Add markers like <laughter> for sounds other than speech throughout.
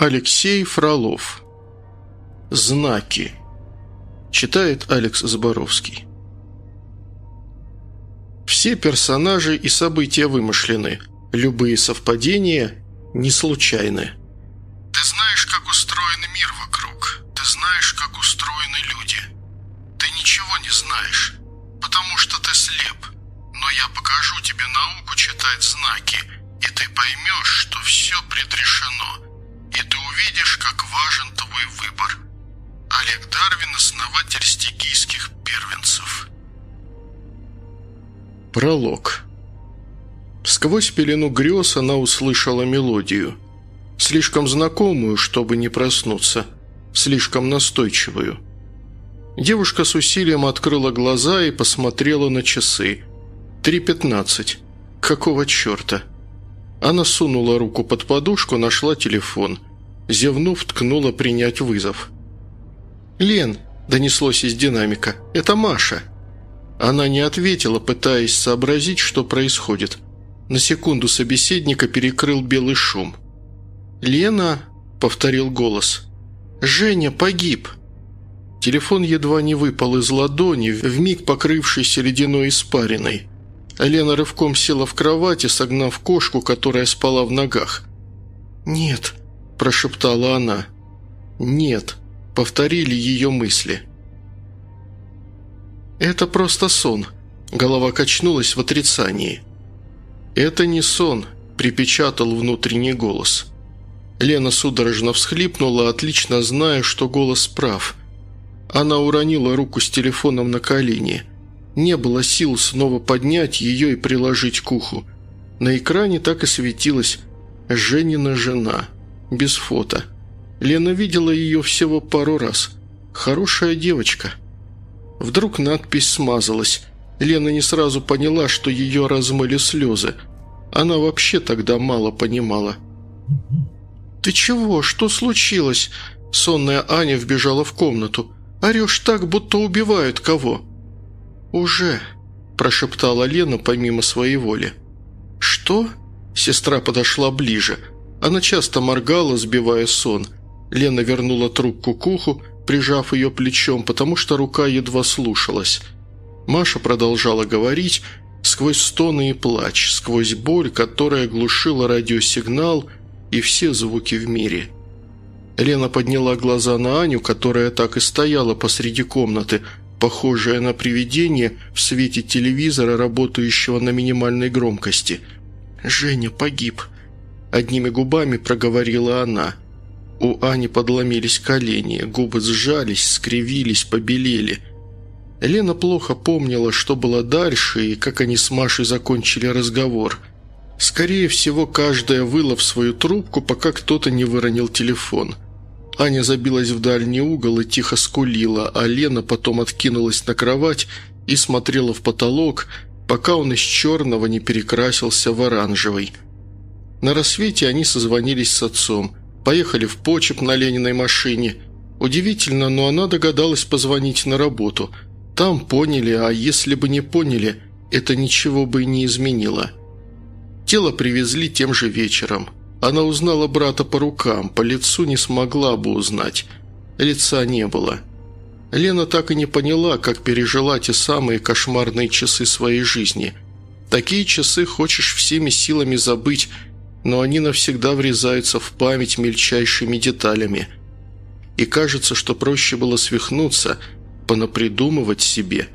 Алексей Фролов. Знаки. Читает Алекс Заборовский. Все персонажи и события вымышлены. Любые совпадения не случайны. Ты знаешь, как устроен мир вокруг. Ты знаешь, как устроены люди. Ты ничего не знаешь, потому что ты слеп. Но я покажу тебе науку читать знаки, и ты поймешь, что все предрешено и ты увидишь, как важен твой выбор. Олег Дарвин – основатель стигийских первенцев. Пролог. Сквозь пелену грез она услышала мелодию. Слишком знакомую, чтобы не проснуться. Слишком настойчивую. Девушка с усилием открыла глаза и посмотрела на часы. Три пятнадцать. Какого черта? Она сунула руку под подушку, нашла телефон. Зевнув, ткнула принять вызов. «Лен!» – донеслось из динамика. «Это Маша!» Она не ответила, пытаясь сообразить, что происходит. На секунду собеседника перекрыл белый шум. «Лена!» – повторил голос. «Женя погиб!» Телефон едва не выпал из ладони, вмиг покрывшийся ледяной испариной. Лена рывком села в кровати, согнав кошку, которая спала в ногах. «Нет», – прошептала она. «Нет», – повторили ее мысли. «Это просто сон», – голова качнулась в отрицании. «Это не сон», – припечатал внутренний голос. Лена судорожно всхлипнула, отлично зная, что голос прав. Она уронила руку с телефоном на колени – не было сил снова поднять ее и приложить к уху. На экране так и светилась «Женина жена». Без фото. Лена видела ее всего пару раз. Хорошая девочка. Вдруг надпись смазалась. Лена не сразу поняла, что ее размыли слезы. Она вообще тогда мало понимала. «Ты чего? Что случилось?» Сонная Аня вбежала в комнату. «Орешь так, будто убивают кого». «Уже», – прошептала Лена помимо своей воли. «Что?» – сестра подошла ближе. Она часто моргала, сбивая сон. Лена вернула трубку к уху, прижав ее плечом, потому что рука едва слушалась. Маша продолжала говорить сквозь стоны и плач, сквозь боль, которая глушила радиосигнал и все звуки в мире. Лена подняла глаза на Аню, которая так и стояла посреди комнаты – похожая на привидение в свете телевизора, работающего на минимальной громкости. «Женя погиб», – одними губами проговорила она. У Ани подломились колени, губы сжались, скривились, побелели. Лена плохо помнила, что было дальше и как они с Машей закончили разговор. Скорее всего, каждая выла в свою трубку, пока кто-то не выронил телефон – Аня забилась в дальний угол и тихо скулила, а Лена потом откинулась на кровать и смотрела в потолок, пока он из черного не перекрасился в оранжевый. На рассвете они созвонились с отцом, поехали в почеп на Лениной машине. Удивительно, но она догадалась позвонить на работу. Там поняли, а если бы не поняли, это ничего бы и не изменило. Тело привезли тем же вечером – она узнала брата по рукам, по лицу не смогла бы узнать. Лица не было. Лена так и не поняла, как пережила те самые кошмарные часы своей жизни. Такие часы хочешь всеми силами забыть, но они навсегда врезаются в память мельчайшими деталями. И кажется, что проще было свихнуться, понапридумывать себе.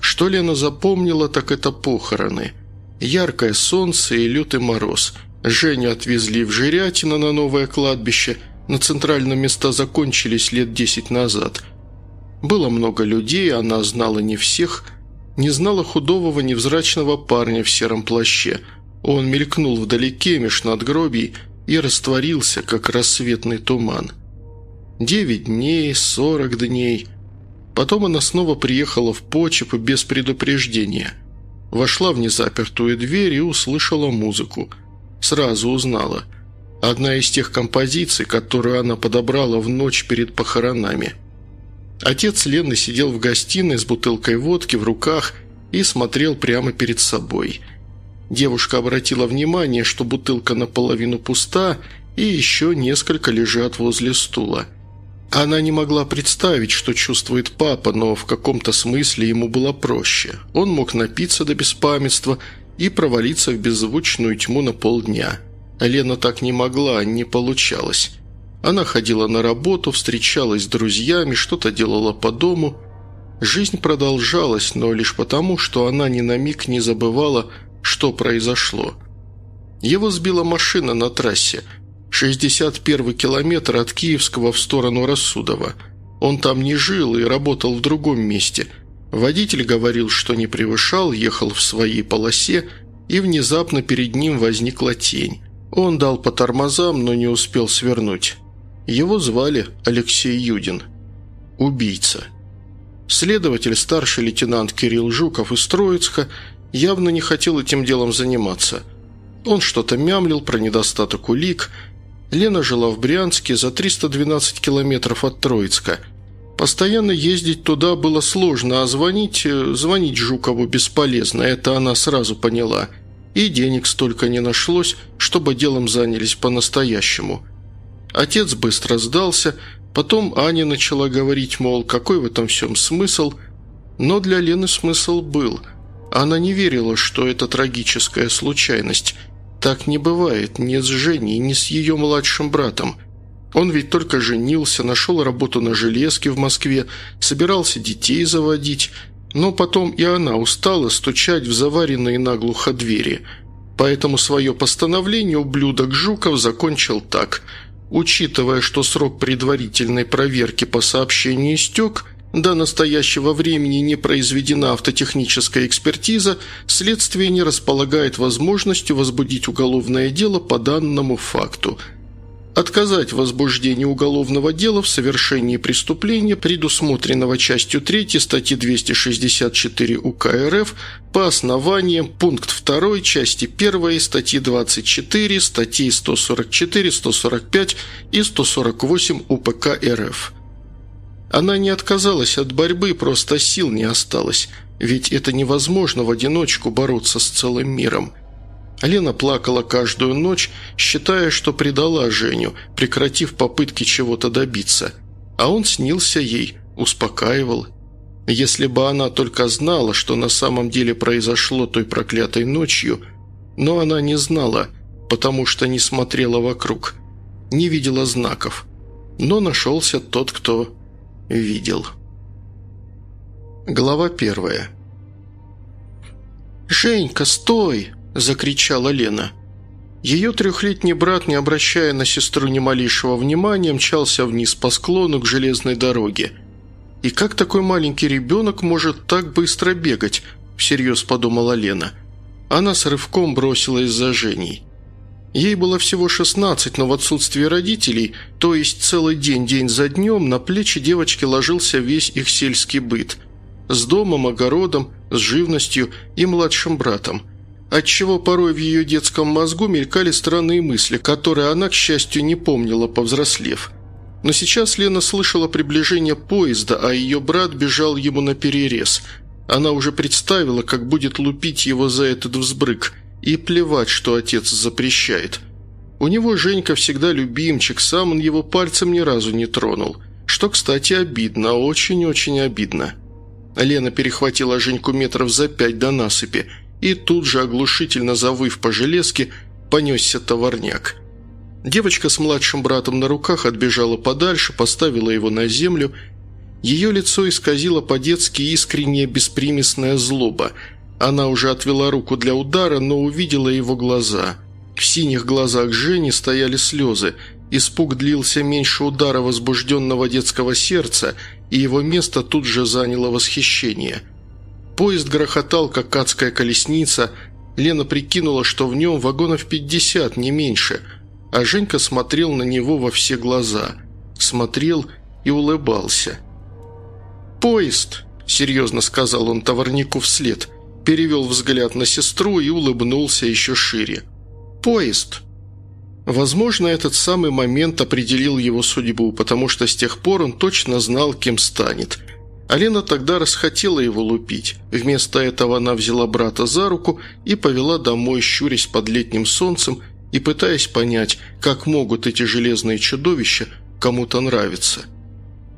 Что Лена запомнила, так это похороны. Яркое солнце и лютый мороз – Женю отвезли в Жирятино на новое кладбище. На центральном места закончились лет десять назад. Было много людей, она знала не всех. Не знала худого невзрачного парня в сером плаще. Он мелькнул вдалеке меж надгробий и растворился, как рассветный туман. Девять дней, сорок дней. Потом она снова приехала в почеп без предупреждения. Вошла в незапертую дверь и услышала музыку – Сразу узнала. Одна из тех композиций, которую она подобрала в ночь перед похоронами. Отец Лены сидел в гостиной с бутылкой водки в руках и смотрел прямо перед собой. Девушка обратила внимание, что бутылка наполовину пуста, и еще несколько лежат возле стула. Она не могла представить, что чувствует папа, но в каком-то смысле ему было проще. Он мог напиться до беспамятства и провалиться в беззвучную тьму на полдня. Лена так не могла, не получалось. Она ходила на работу, встречалась с друзьями, что-то делала по дому. Жизнь продолжалась, но лишь потому, что она ни на миг не забывала, что произошло. Его сбила машина на трассе. 61 километр от Киевского в сторону Рассудова. Он там не жил и работал в другом месте. Водитель говорил, что не превышал, ехал в своей полосе, и внезапно перед ним возникла тень. Он дал по тормозам, но не успел свернуть. Его звали Алексей Юдин. Убийца. Следователь, старший лейтенант Кирилл Жуков из Троицка, явно не хотел этим делом заниматься. Он что-то мямлил про недостаток улик. Лена жила в Брянске за 312 километров от Троицка. Постоянно ездить туда было сложно, а звонить, э, звонить Жукову бесполезно, это она сразу поняла. И денег столько не нашлось, чтобы делом занялись по-настоящему – Отец быстро сдался, потом Аня начала говорить, мол, какой в этом всем смысл, но для Лены смысл был. Она не верила, что это трагическая случайность. Так не бывает ни с Женей, ни с ее младшим братом. Он ведь только женился, нашел работу на железке в Москве, собирался детей заводить, но потом и она устала стучать в заваренные наглухо двери. Поэтому свое постановление ублюдок Жуков закончил так – Учитывая, что срок предварительной проверки по сообщению истек, до настоящего времени не произведена автотехническая экспертиза, следствие не располагает возможностью возбудить уголовное дело по данному факту – Отказать в возбуждении уголовного дела в совершении преступления, предусмотренного частью 3 статьи 264 УК РФ по основаниям пункт 2 части 1 статьи 24, статьи 144, 145 и 148 УПК РФ. Она не отказалась от борьбы, просто сил не осталось, ведь это невозможно в одиночку бороться с целым миром – Лена плакала каждую ночь, считая, что предала Женю, прекратив попытки чего-то добиться. А он снился ей, успокаивал. Если бы она только знала, что на самом деле произошло той проклятой ночью, но она не знала, потому что не смотрела вокруг, не видела знаков. Но нашелся тот, кто видел. Глава первая. «Женька, стой!» – закричала Лена. Ее трехлетний брат, не обращая на сестру ни малейшего внимания, мчался вниз по склону к железной дороге. «И как такой маленький ребенок может так быстро бегать?» – всерьез подумала Лена. Она с рывком бросилась за Женей. Ей было всего 16, но в отсутствие родителей, то есть целый день, день за днем, на плечи девочки ложился весь их сельский быт. С домом, огородом, с живностью и младшим братом – отчего порой в ее детском мозгу мелькали странные мысли, которые она, к счастью, не помнила, повзрослев. Но сейчас Лена слышала приближение поезда, а ее брат бежал ему на перерез. Она уже представила, как будет лупить его за этот взбрык, и плевать, что отец запрещает. У него Женька всегда любимчик, сам он его пальцем ни разу не тронул. Что, кстати, обидно, очень-очень обидно. Лена перехватила Женьку метров за пять до насыпи – и тут же, оглушительно завыв по железке, понесся товарняк. Девочка с младшим братом на руках отбежала подальше, поставила его на землю. Ее лицо исказило по-детски искренняя беспримесная злоба. Она уже отвела руку для удара, но увидела его глаза. В синих глазах Жени стояли слезы. Испуг длился меньше удара возбужденного детского сердца, и его место тут же заняло восхищение – Поезд грохотал, как адская колесница. Лена прикинула, что в нем вагонов 50, не меньше. А Женька смотрел на него во все глаза. Смотрел и улыбался. «Поезд!» – серьезно сказал он товарнику вслед. Перевел взгляд на сестру и улыбнулся еще шире. «Поезд!» Возможно, этот самый момент определил его судьбу, потому что с тех пор он точно знал, кем станет – Алена тогда расхотела его лупить. Вместо этого она взяла брата за руку и повела домой, щурясь под летним солнцем и пытаясь понять, как могут эти железные чудовища кому-то нравиться.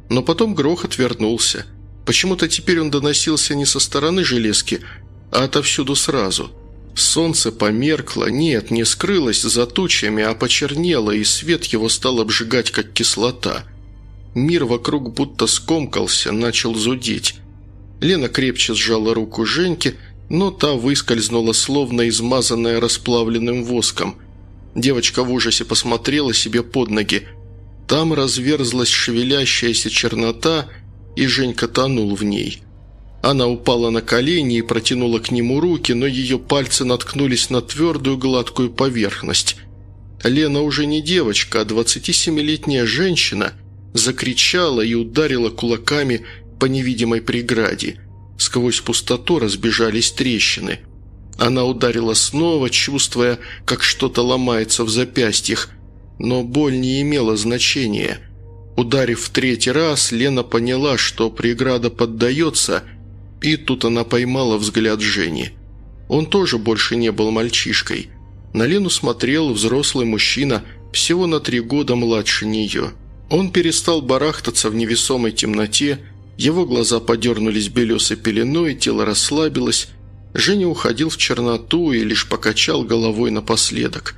Но потом грохот вернулся. Почему-то теперь он доносился не со стороны железки, а отовсюду сразу. Солнце померкло, нет, не скрылось за тучами, а почернело, и свет его стал обжигать, как кислота. Мир вокруг будто скомкался, начал зудеть. Лена крепче сжала руку Женьки, но та выскользнула, словно измазанная расплавленным воском. Девочка в ужасе посмотрела себе под ноги. Там разверзлась шевелящаяся чернота, и Женька тонул в ней. Она упала на колени и протянула к нему руки, но ее пальцы наткнулись на твердую гладкую поверхность. Лена уже не девочка, а 27-летняя женщина закричала и ударила кулаками по невидимой преграде. Сквозь пустоту разбежались трещины. Она ударила снова, чувствуя, как что-то ломается в запястьях, но боль не имела значения. Ударив в третий раз, Лена поняла, что преграда поддается, и тут она поймала взгляд Жени. Он тоже больше не был мальчишкой. На Лену смотрел взрослый мужчина, всего на три года младше нее. Он перестал барахтаться в невесомой темноте, его глаза подернулись белесой пеленой, тело расслабилось. Женя уходил в черноту и лишь покачал головой напоследок.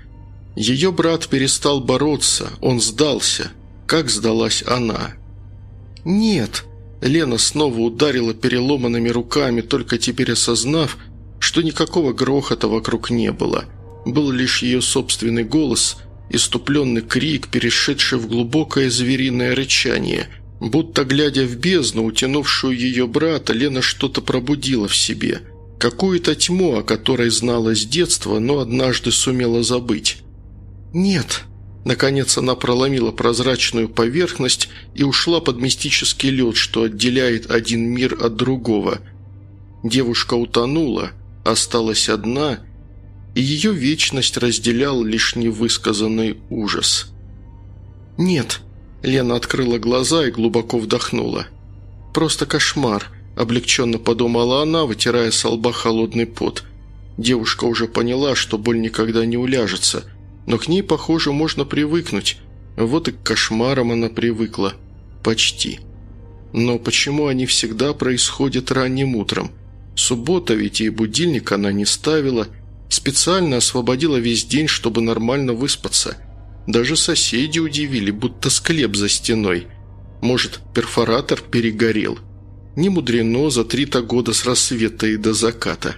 Ее брат перестал бороться, он сдался. Как сдалась она? «Нет!» Лена снова ударила переломанными руками, только теперь осознав, что никакого грохота вокруг не было. Был лишь ее собственный голос, иступленный крик, перешедший в глубокое звериное рычание – Будто глядя в бездну, утянувшую ее брата, Лена что-то пробудила в себе. Какую-то тьму, о которой знала с детства, но однажды сумела забыть. «Нет!» Наконец она проломила прозрачную поверхность и ушла под мистический лед, что отделяет один мир от другого. Девушка утонула, осталась одна, и ее вечность разделял лишь невысказанный ужас. «Нет!» Лена открыла глаза и глубоко вдохнула. «Просто кошмар», – облегченно подумала она, вытирая с лба холодный пот. Девушка уже поняла, что боль никогда не уляжется, но к ней, похоже, можно привыкнуть. Вот и к кошмарам она привыкла. Почти. Но почему они всегда происходят ранним утром? Суббота ведь и будильник она не ставила. Специально освободила весь день, чтобы нормально выспаться – даже соседи удивили, будто склеп за стеной. Может, перфоратор перегорел? Не мудрено за три-то года с рассвета и до заката.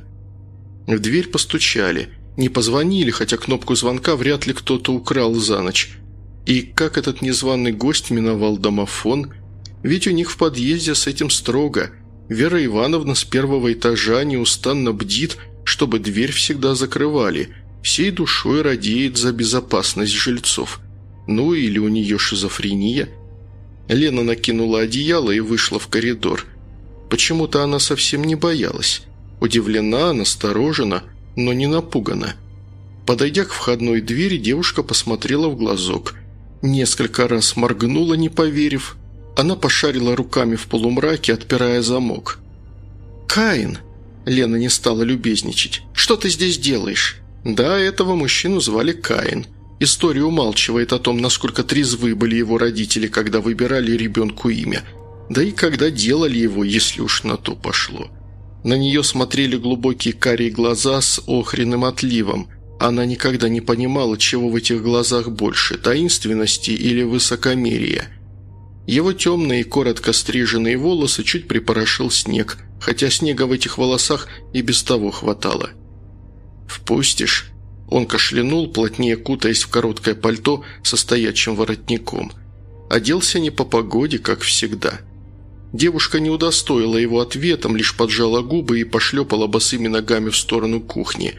В дверь постучали. Не позвонили, хотя кнопку звонка вряд ли кто-то украл за ночь. И как этот незваный гость миновал домофон? Ведь у них в подъезде с этим строго. Вера Ивановна с первого этажа неустанно бдит, чтобы дверь всегда закрывали – всей душой радеет за безопасность жильцов. Ну или у нее шизофрения. Лена накинула одеяло и вышла в коридор. Почему-то она совсем не боялась. Удивлена, насторожена, но не напугана. Подойдя к входной двери, девушка посмотрела в глазок. Несколько раз моргнула, не поверив. Она пошарила руками в полумраке, отпирая замок. «Каин!» Лена не стала любезничать. «Что ты здесь делаешь?» Да, этого мужчину звали Каин. История умалчивает о том, насколько трезвы были его родители, когда выбирали ребенку имя. Да и когда делали его, если уж на то пошло. На нее смотрели глубокие карие глаза с охренным отливом. Она никогда не понимала, чего в этих глазах больше – таинственности или высокомерия. Его темные, коротко стриженные волосы чуть припорошил снег, хотя снега в этих волосах и без того хватало. «Впустишь?» Он кашлянул, плотнее кутаясь в короткое пальто со стоячим воротником. Оделся не по погоде, как всегда. Девушка не удостоила его ответом, лишь поджала губы и пошлепала босыми ногами в сторону кухни.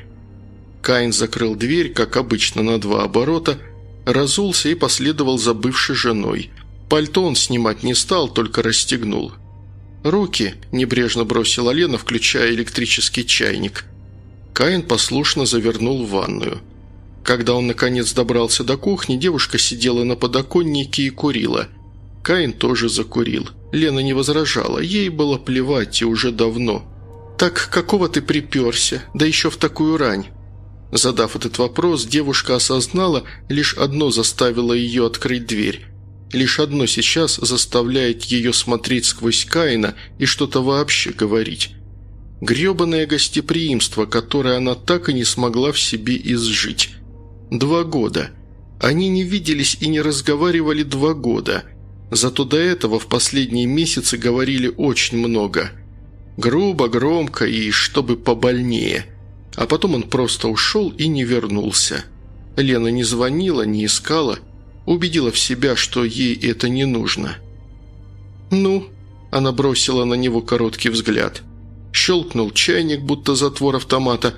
Каин закрыл дверь, как обычно, на два оборота, разулся и последовал за бывшей женой. Пальто он снимать не стал, только расстегнул. «Руки!» – небрежно бросила Лена, включая электрический чайник – Каин послушно завернул в ванную. Когда он наконец добрался до кухни, девушка сидела на подоконнике и курила. Каин тоже закурил. Лена не возражала, ей было плевать и уже давно. «Так какого ты приперся? Да еще в такую рань!» Задав этот вопрос, девушка осознала, лишь одно заставило ее открыть дверь. Лишь одно сейчас заставляет ее смотреть сквозь Каина и что-то вообще говорить. Гребанное гостеприимство, которое она так и не смогла в себе изжить. Два года. Они не виделись и не разговаривали два года. Зато до этого в последние месяцы говорили очень много. Грубо, громко и чтобы побольнее. А потом он просто ушел и не вернулся. Лена не звонила, не искала, убедила в себя, что ей это не нужно. «Ну?» – она бросила на него короткий взгляд – Щелкнул чайник, будто затвор автомата.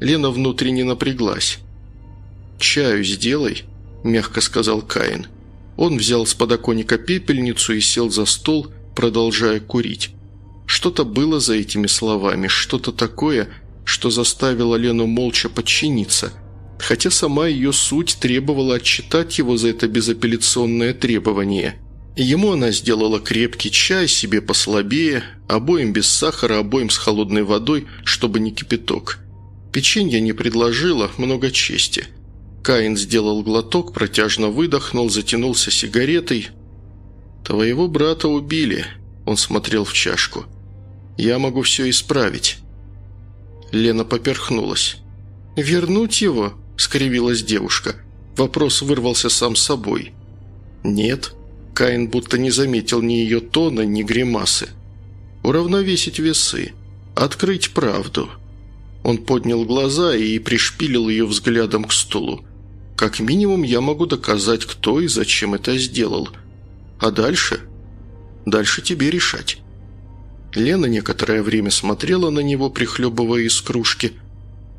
Лена внутренне напряглась. «Чаю сделай», – мягко сказал Каин. Он взял с подоконника пепельницу и сел за стол, продолжая курить. Что-то было за этими словами, что-то такое, что заставило Лену молча подчиниться, хотя сама ее суть требовала отчитать его за это безапелляционное требование – Ему она сделала крепкий чай, себе послабее, обоим без сахара, обоим с холодной водой, чтобы не кипяток. Печенья не предложила, много чести. Каин сделал глоток, протяжно выдохнул, затянулся сигаретой. «Твоего брата убили», – он смотрел в чашку. «Я могу все исправить». Лена поперхнулась. «Вернуть его?» – скривилась девушка. Вопрос вырвался сам собой. «Нет», Каин будто не заметил ни ее тона, ни гримасы. «Уравновесить весы. Открыть правду». Он поднял глаза и пришпилил ее взглядом к стулу. «Как минимум я могу доказать, кто и зачем это сделал. А дальше? Дальше тебе решать». Лена некоторое время смотрела на него, прихлебывая из кружки.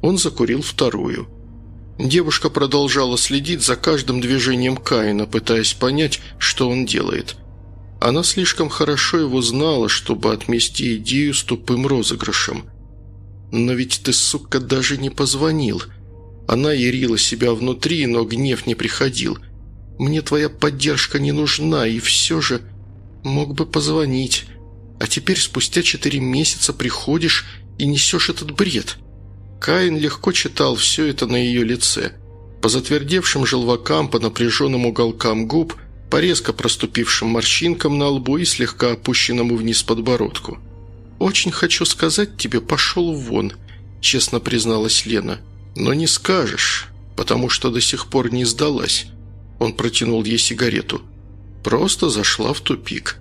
Он закурил вторую – Девушка продолжала следить за каждым движением Каина, пытаясь понять, что он делает. Она слишком хорошо его знала, чтобы отмести идею с тупым розыгрышем. «Но ведь ты, сука, даже не позвонил». Она ярила себя внутри, но гнев не приходил. «Мне твоя поддержка не нужна, и все же мог бы позвонить. А теперь спустя четыре месяца приходишь и несешь этот бред». Каин легко читал все это на ее лице. По затвердевшим желвакам, по напряженным уголкам губ, по резко проступившим морщинкам на лбу и слегка опущенному вниз подбородку. «Очень хочу сказать тебе, пошел вон», – честно призналась Лена. «Но не скажешь, потому что до сих пор не сдалась». Он протянул ей сигарету. Просто зашла в тупик.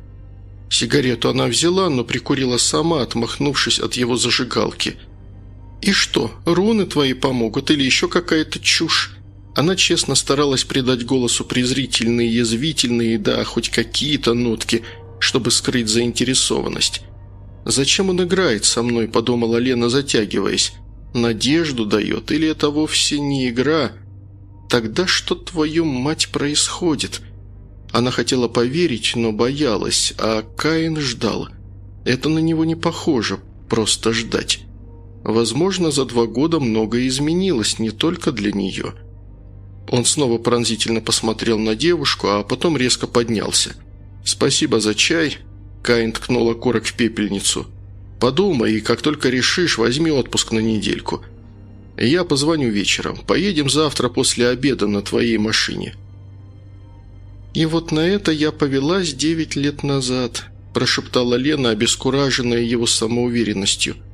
Сигарету она взяла, но прикурила сама, отмахнувшись от его зажигалки – «И что, руны твои помогут или еще какая-то чушь?» Она честно старалась придать голосу презрительные, язвительные, да, хоть какие-то нотки, чтобы скрыть заинтересованность. «Зачем он играет со мной?» – подумала Лена, затягиваясь. «Надежду дает, или это вовсе не игра?» «Тогда что, твою мать, происходит?» Она хотела поверить, но боялась, а Каин ждал. Это на него не похоже, просто ждать. Возможно, за два года многое изменилось не только для нее. Он снова пронзительно посмотрел на девушку, а потом резко поднялся. «Спасибо за чай», – Каин ткнул окорок в пепельницу. «Подумай, и как только решишь, возьми отпуск на недельку. Я позвоню вечером. Поедем завтра после обеда на твоей машине». «И вот на это я повелась девять лет назад», – прошептала Лена, обескураженная его самоуверенностью –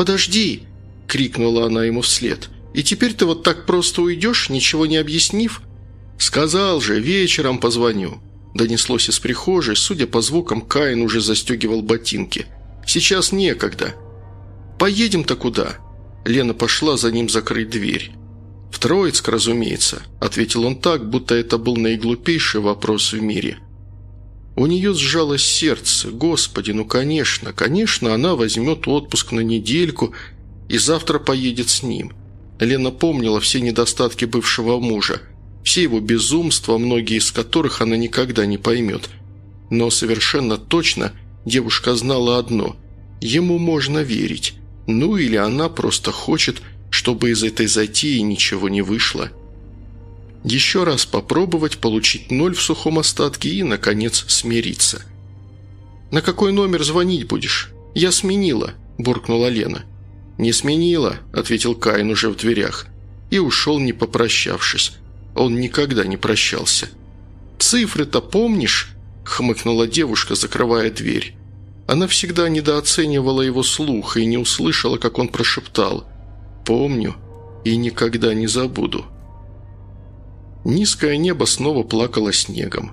«Подожди!» – крикнула она ему вслед. «И теперь ты вот так просто уйдешь, ничего не объяснив?» «Сказал же, вечером позвоню», – донеслось из прихожей. Судя по звукам, Каин уже застегивал ботинки. «Сейчас некогда». «Поедем-то куда?» Лена пошла за ним закрыть дверь. «В Троицк, разумеется», – ответил он так, будто это был наиглупейший вопрос в мире – у нее сжалось сердце. Господи, ну конечно, конечно, она возьмет отпуск на недельку и завтра поедет с ним. Лена помнила все недостатки бывшего мужа, все его безумства, многие из которых она никогда не поймет. Но совершенно точно девушка знала одно – ему можно верить. Ну или она просто хочет, чтобы из этой затеи ничего не вышло. Еще раз попробовать получить ноль в сухом остатке и, наконец, смириться. «На какой номер звонить будешь?» «Я сменила», – буркнула Лена. «Не сменила», – ответил Каин уже в дверях. и ушел, не попрощавшись. Он никогда не прощался. «Цифры-то помнишь?» – хмыкнула девушка, закрывая дверь. Она всегда недооценивала его слух и не услышала, как он прошептал «Помню и никогда не забуду». Низкое небо снова плакало снегом.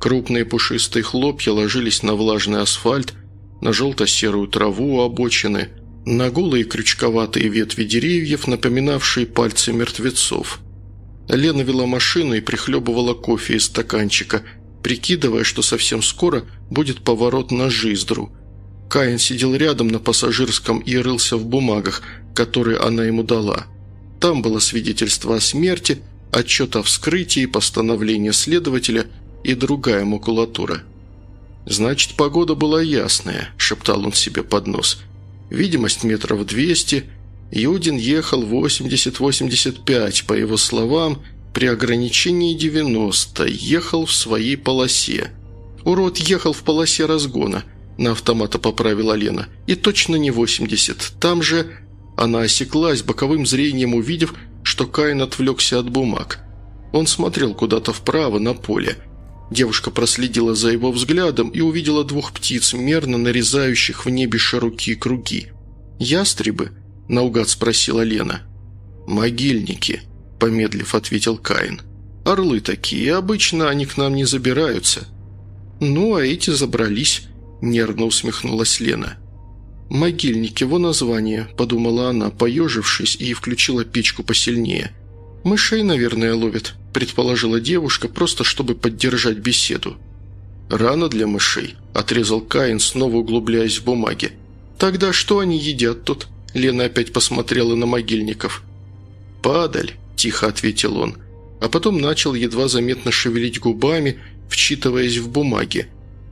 Крупные пушистые хлопья ложились на влажный асфальт, на желто-серую траву у обочины, на голые крючковатые ветви деревьев, напоминавшие пальцы мертвецов. Лена вела машину и прихлебывала кофе из стаканчика, прикидывая, что совсем скоро будет поворот на Жиздру. Каин сидел рядом на пассажирском и рылся в бумагах, которые она ему дала. Там было свидетельство о смерти, отчет о вскрытии, постановление следователя и другая макулатура. «Значит, погода была ясная», – шептал он себе под нос. «Видимость метров двести. Юдин ехал 80-85, по его словам, при ограничении 90, ехал в своей полосе. Урод ехал в полосе разгона», – на автомата поправила Лена. «И точно не 80. Там же...» Она осеклась, боковым зрением увидев, что Каин отвлекся от бумаг. Он смотрел куда-то вправо, на поле – Девушка проследила за его взглядом и увидела двух птиц, мерно нарезающих в небе широкие круги. «Ястребы?» – наугад спросила Лена. «Могильники», – помедлив ответил Каин. «Орлы такие, обычно они к нам не забираются». «Ну, а эти забрались», – нервно усмехнулась Лена. «Могильники, его название», – подумала она, поежившись, и включила печку посильнее. «Мышей, наверное, ловят» предположила девушка, просто чтобы поддержать беседу. «Рано для мышей», – отрезал Каин, снова углубляясь в бумаге. «Тогда что они едят тут?» Лена опять посмотрела на могильников. «Падаль», – тихо ответил он, а потом начал едва заметно шевелить губами, вчитываясь в бумаги.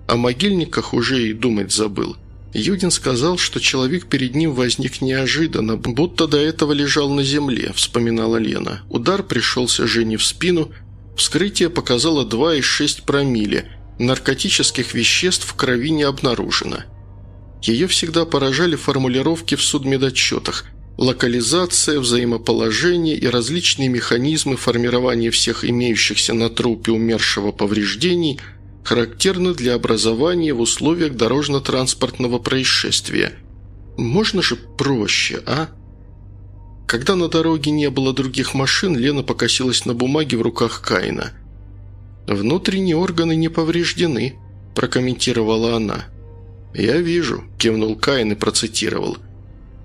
О могильниках уже и думать забыл. Юдин сказал, что человек перед ним возник неожиданно, будто до этого лежал на земле, вспоминала Лена. Удар пришелся Жене в спину, вскрытие показало 2,6 промилле, наркотических веществ в крови не обнаружено. Ее всегда поражали формулировки в судмедотчетах, локализация, взаимоположение и различные механизмы формирования всех имеющихся на трупе умершего повреждений – характерны для образования в условиях дорожно-транспортного происшествия. Можно же проще, а? Когда на дороге не было других машин, Лена покосилась на бумаге в руках Каина. «Внутренние органы не повреждены», – прокомментировала она. «Я вижу», – кивнул Каин и процитировал.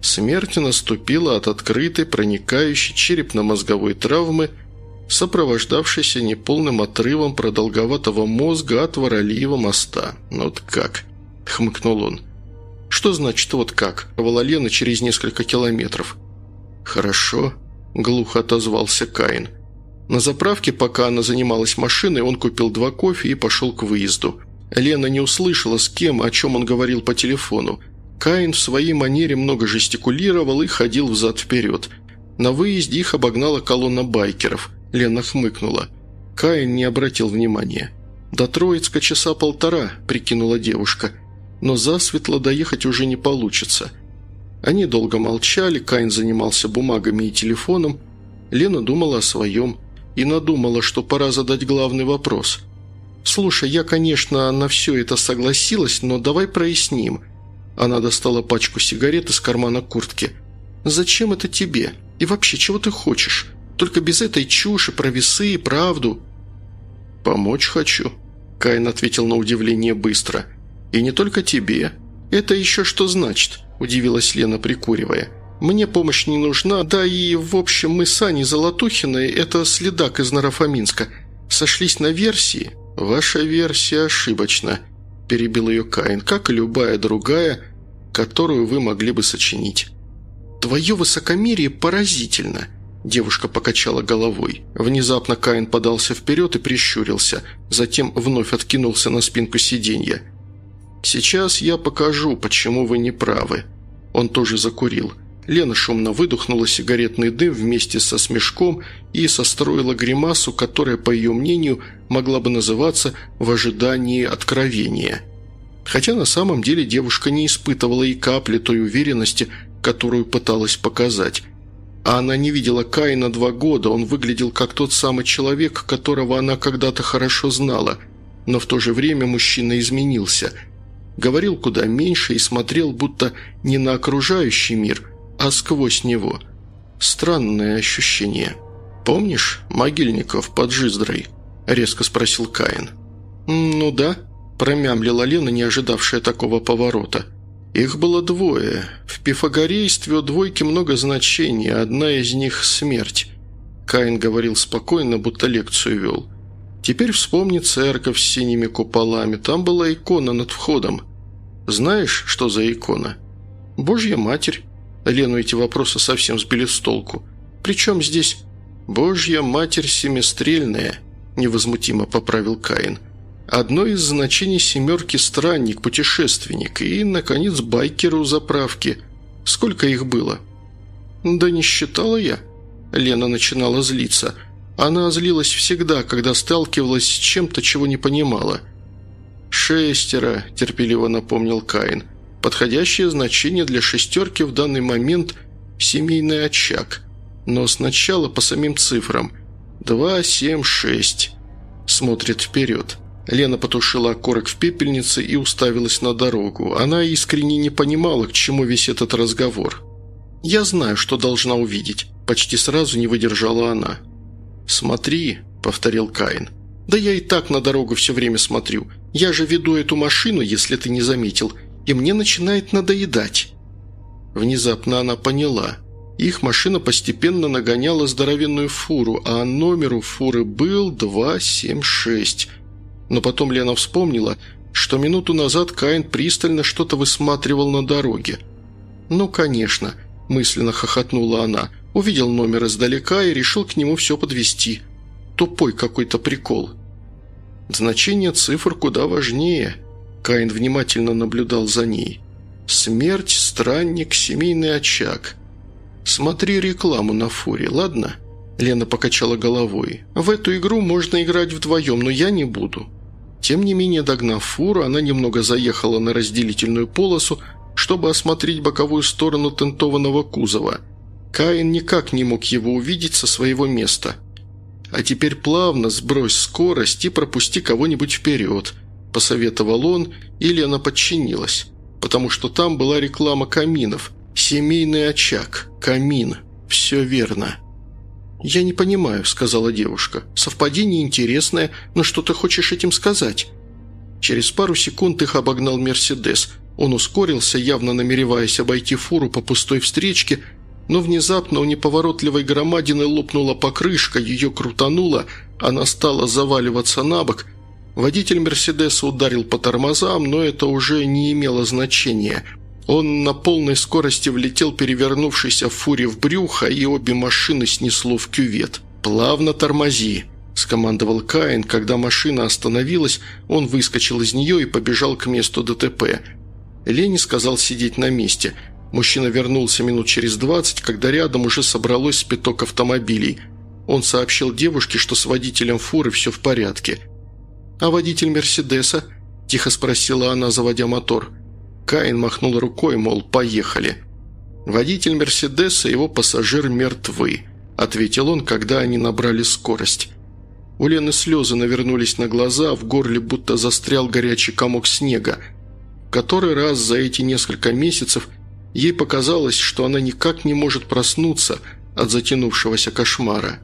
«Смерть наступила от открытой, проникающей черепно-мозговой травмы – сопровождавшийся неполным отрывом продолговатого мозга от Воролиева моста. «Ну «Вот как?» – хмыкнул он. «Что значит «вот как»?» – рвала Лена через несколько километров. «Хорошо», – глухо отозвался Каин. На заправке, пока она занималась машиной, он купил два кофе и пошел к выезду. Лена не услышала, с кем, о чем он говорил по телефону. Каин в своей манере много жестикулировал и ходил взад-вперед. На выезде их обогнала колонна байкеров – Лена хмыкнула. Каин не обратил внимания. «До Троицка часа полтора», – прикинула девушка. «Но засветло доехать уже не получится». Они долго молчали, Каин занимался бумагами и телефоном. Лена думала о своем и надумала, что пора задать главный вопрос. «Слушай, я, конечно, на все это согласилась, но давай проясним». Она достала пачку сигарет из кармана куртки. «Зачем это тебе? И вообще, чего ты хочешь? Только без этой чуши про весы и правду». «Помочь хочу», – Каин ответил на удивление быстро. «И не только тебе. Это еще что значит?» – удивилась Лена, прикуривая. «Мне помощь не нужна, да и, в общем, мы с Аней Золотухиной, это следак из Нарафаминска, сошлись на версии». «Ваша версия ошибочна», – перебил ее Каин, как и любая другая, которую вы могли бы сочинить. «Твое высокомерие поразительно», Девушка покачала головой. Внезапно Каин подался вперед и прищурился, затем вновь откинулся на спинку сиденья. «Сейчас я покажу, почему вы не правы». Он тоже закурил. Лена шумно выдохнула сигаретный дым вместе со смешком и состроила гримасу, которая, по ее мнению, могла бы называться «в ожидании откровения». Хотя на самом деле девушка не испытывала и капли той уверенности, которую пыталась показать – а она не видела Каина два года, он выглядел как тот самый человек, которого она когда-то хорошо знала, но в то же время мужчина изменился. Говорил куда меньше и смотрел будто не на окружающий мир, а сквозь него. Странное ощущение. «Помнишь могильников под Жиздрой?» – резко спросил Каин. «Ну да», – промямлила Лена, не ожидавшая такого поворота – их было двое. В пифагорействе у двойки много значений, одна из них – смерть. Каин говорил спокойно, будто лекцию вел. Теперь вспомни церковь с синими куполами. Там была икона над входом. Знаешь, что за икона? Божья Матерь. Лену эти вопросы совсем сбили с толку. Причем здесь Божья Матерь Семистрельная, невозмутимо поправил Каин. Одно из значений «семерки» – странник, путешественник и, наконец, байкер у заправки. Сколько их было? Да не считала я. Лена начинала злиться. Она злилась всегда, когда сталкивалась с чем-то, чего не понимала. «Шестеро», – терпеливо напомнил Каин. «Подходящее значение для шестерки в данный момент – семейный очаг. Но сначала по самим цифрам. Два, семь, шесть». Смотрит вперед. Лена потушила окорок в пепельнице и уставилась на дорогу. Она искренне не понимала, к чему весь этот разговор. «Я знаю, что должна увидеть», – почти сразу не выдержала она. «Смотри», – повторил Каин. «Да я и так на дорогу все время смотрю. Я же веду эту машину, если ты не заметил, и мне начинает надоедать». Внезапно она поняла. Их машина постепенно нагоняла здоровенную фуру, а номер у фуры был 276. Но потом Лена вспомнила, что минуту назад Каин пристально что-то высматривал на дороге. «Ну, конечно», – мысленно хохотнула она, увидел номер издалека и решил к нему все подвести. Тупой какой-то прикол. Значение цифр куда важнее. Каин внимательно наблюдал за ней. «Смерть, странник, семейный очаг». «Смотри рекламу на фуре, ладно?» Лена покачала головой. «В эту игру можно играть вдвоем, но я не буду. Тем не менее, догнав фуру, она немного заехала на разделительную полосу, чтобы осмотреть боковую сторону тентованного кузова. Каин никак не мог его увидеть со своего места. «А теперь плавно сбрось скорость и пропусти кого-нибудь вперед», – посоветовал он, или она подчинилась, потому что там была реклама каминов. «Семейный очаг. Камин. Все верно». «Я не понимаю», – сказала девушка. «Совпадение интересное, но что ты хочешь этим сказать?» Через пару секунд их обогнал «Мерседес». Он ускорился, явно намереваясь обойти фуру по пустой встречке, но внезапно у неповоротливой громадины лопнула покрышка, ее крутануло, она стала заваливаться на бок. Водитель «Мерседеса» ударил по тормозам, но это уже не имело значения – он на полной скорости влетел перевернувшийся в фуре в брюхо, и обе машины снесло в кювет. «Плавно тормози», – скомандовал Каин. Когда машина остановилась, он выскочил из нее и побежал к месту ДТП. Лени сказал сидеть на месте. Мужчина вернулся минут через двадцать, когда рядом уже собралось спиток автомобилей. Он сообщил девушке, что с водителем фуры все в порядке. «А водитель Мерседеса?» – тихо спросила она, заводя мотор. Каин махнул рукой, мол, поехали. «Водитель Мерседеса и его пассажир мертвы», – ответил он, когда они набрали скорость. У Лены слезы навернулись на глаза, в горле будто застрял горячий комок снега. Который раз за эти несколько месяцев ей показалось, что она никак не может проснуться от затянувшегося кошмара.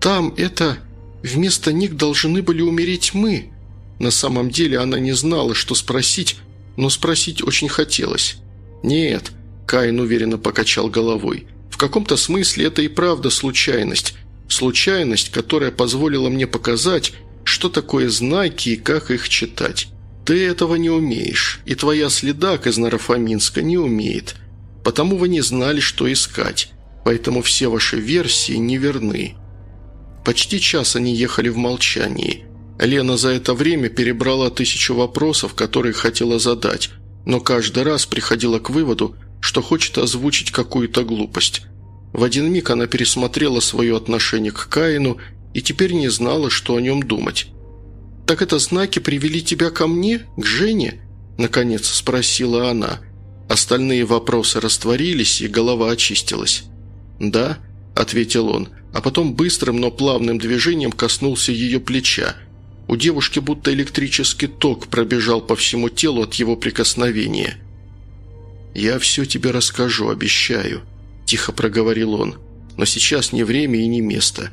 «Там это... Вместо них должны были умереть мы». На самом деле она не знала, что спросить, но спросить очень хотелось. «Нет», – Каин уверенно покачал головой, – «в каком-то смысле это и правда случайность. Случайность, которая позволила мне показать, что такое знаки и как их читать. Ты этого не умеешь, и твоя следак из Нарафаминска не умеет. Потому вы не знали, что искать. Поэтому все ваши версии неверны». Почти час они ехали в молчании – Лена за это время перебрала тысячу вопросов, которые хотела задать, но каждый раз приходила к выводу, что хочет озвучить какую-то глупость. В один миг она пересмотрела свое отношение к Каину и теперь не знала, что о нем думать. «Так это знаки привели тебя ко мне, к Жене?» – наконец спросила она. Остальные вопросы растворились, и голова очистилась. «Да», – ответил он, а потом быстрым, но плавным движением коснулся ее плеча. У девушки будто электрический ток пробежал по всему телу от его прикосновения. «Я все тебе расскажу, обещаю», – тихо проговорил он. «Но сейчас не время и не место.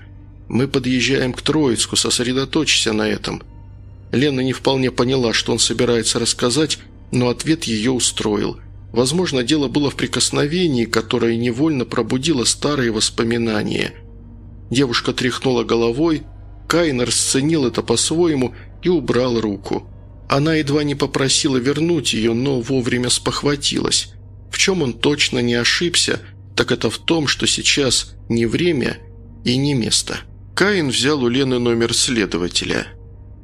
Мы подъезжаем к Троицку, сосредоточься на этом». Лена не вполне поняла, что он собирается рассказать, но ответ ее устроил. Возможно, дело было в прикосновении, которое невольно пробудило старые воспоминания. Девушка тряхнула головой, Каин расценил это по-своему и убрал руку. Она едва не попросила вернуть ее, но вовремя спохватилась. В чем он точно не ошибся, так это в том, что сейчас не время и не место. Каин взял у Лены номер следователя.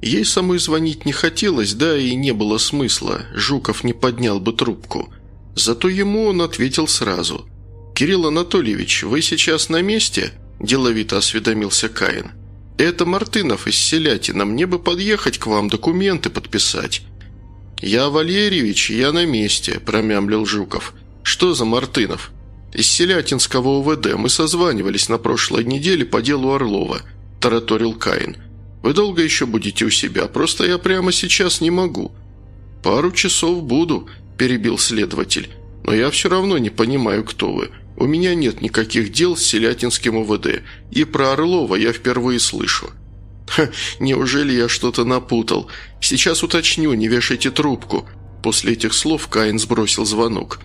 Ей самой звонить не хотелось, да и не было смысла, Жуков не поднял бы трубку. Зато ему он ответил сразу. «Кирилл Анатольевич, вы сейчас на месте?» – деловито осведомился Каин. «Это Мартынов из Селятина. Мне бы подъехать к вам, документы подписать». «Я Валерьевич, я на месте», – промямлил Жуков. «Что за Мартынов?» «Из Селятинского УВД. Мы созванивались на прошлой неделе по делу Орлова», – тараторил Каин. «Вы долго еще будете у себя? Просто я прямо сейчас не могу». «Пару часов буду», – перебил следователь. «Но я все равно не понимаю, кто вы. У меня нет никаких дел с Селятинским УВД, и про Орлова я впервые слышу». «Ха, неужели я что-то напутал? Сейчас уточню, не вешайте трубку». После этих слов Каин сбросил звонок.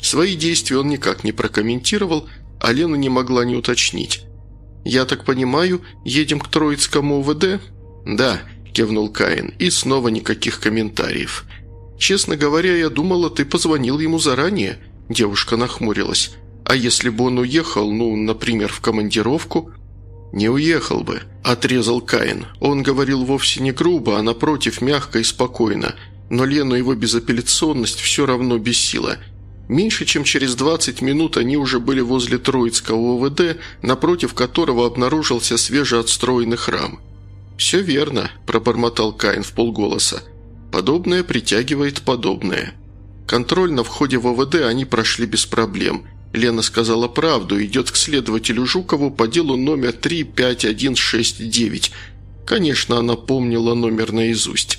Свои действия он никак не прокомментировал, а Лена не могла не уточнить. «Я так понимаю, едем к Троицкому УВД?» «Да», – кивнул Каин, и снова никаких комментариев. «Честно говоря, я думала, ты позвонил ему заранее», – девушка нахмурилась. А если бы он уехал, ну, например, в командировку?» «Не уехал бы», – отрезал Каин. Он говорил вовсе не грубо, а напротив, мягко и спокойно. Но Лену его безапелляционность все равно бесила. Меньше чем через 20 минут они уже были возле Троицкого ОВД, напротив которого обнаружился свежеотстроенный храм. «Все верно», – пробормотал Каин в полголоса. «Подобное притягивает подобное». Контроль на входе в ОВД они прошли без проблем – Лена сказала правду, идет к следователю Жукову по делу номер 35169. Конечно, она помнила номер наизусть.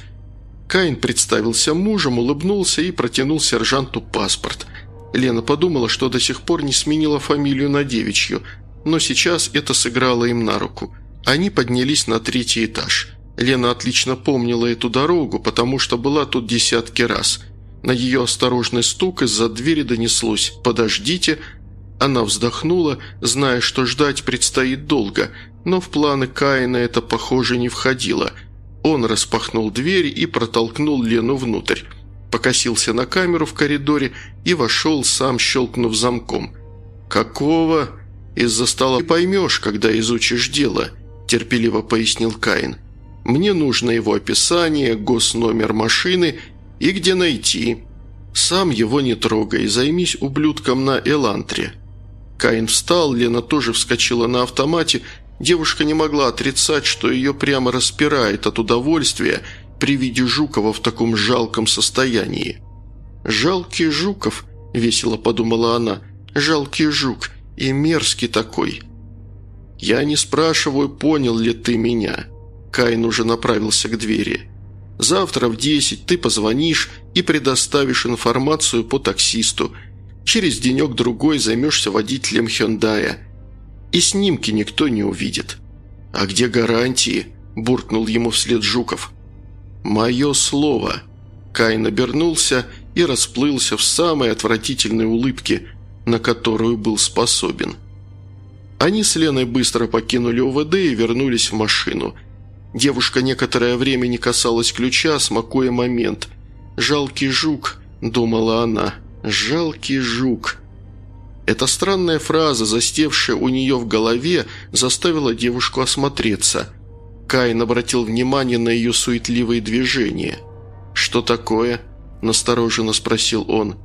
Каин представился мужем, улыбнулся и протянул сержанту паспорт. Лена подумала, что до сих пор не сменила фамилию на девичью, но сейчас это сыграло им на руку. Они поднялись на третий этаж. Лена отлично помнила эту дорогу, потому что была тут десятки раз – на ее осторожный стук из-за двери донеслось «Подождите». Она вздохнула, зная, что ждать предстоит долго, но в планы Каина это, похоже, не входило. Он распахнул дверь и протолкнул Лену внутрь. Покосился на камеру в коридоре и вошел, сам щелкнув замком. «Какого?» «Из-за стола ты поймешь, когда изучишь дело», – терпеливо пояснил Каин. «Мне нужно его описание, госномер машины и где найти. Сам его не трогай, займись ублюдком на Элантре». Каин встал, Лена тоже вскочила на автомате. Девушка не могла отрицать, что ее прямо распирает от удовольствия при виде Жукова в таком жалком состоянии. «Жалкий Жуков», – весело подумала она, – «жалкий жук и мерзкий такой». «Я не спрашиваю, понял ли ты меня». Каин уже направился к двери. Завтра в 10 ты позвонишь и предоставишь информацию по таксисту. Через денек-другой займешься водителем Хендая. И снимки никто не увидит. «А где гарантии?» – буркнул ему вслед Жуков. «Мое слово». Кайн обернулся и расплылся в самой отвратительной улыбке, на которую был способен. Они с Леной быстро покинули ОВД и вернулись в машину – Девушка некоторое время не касалась ключа, смакуя момент. «Жалкий жук», – думала она, – «жалкий жук». Эта странная фраза, застевшая у нее в голове, заставила девушку осмотреться. Каин обратил внимание на ее суетливые движения. «Что такое?» – настороженно спросил он.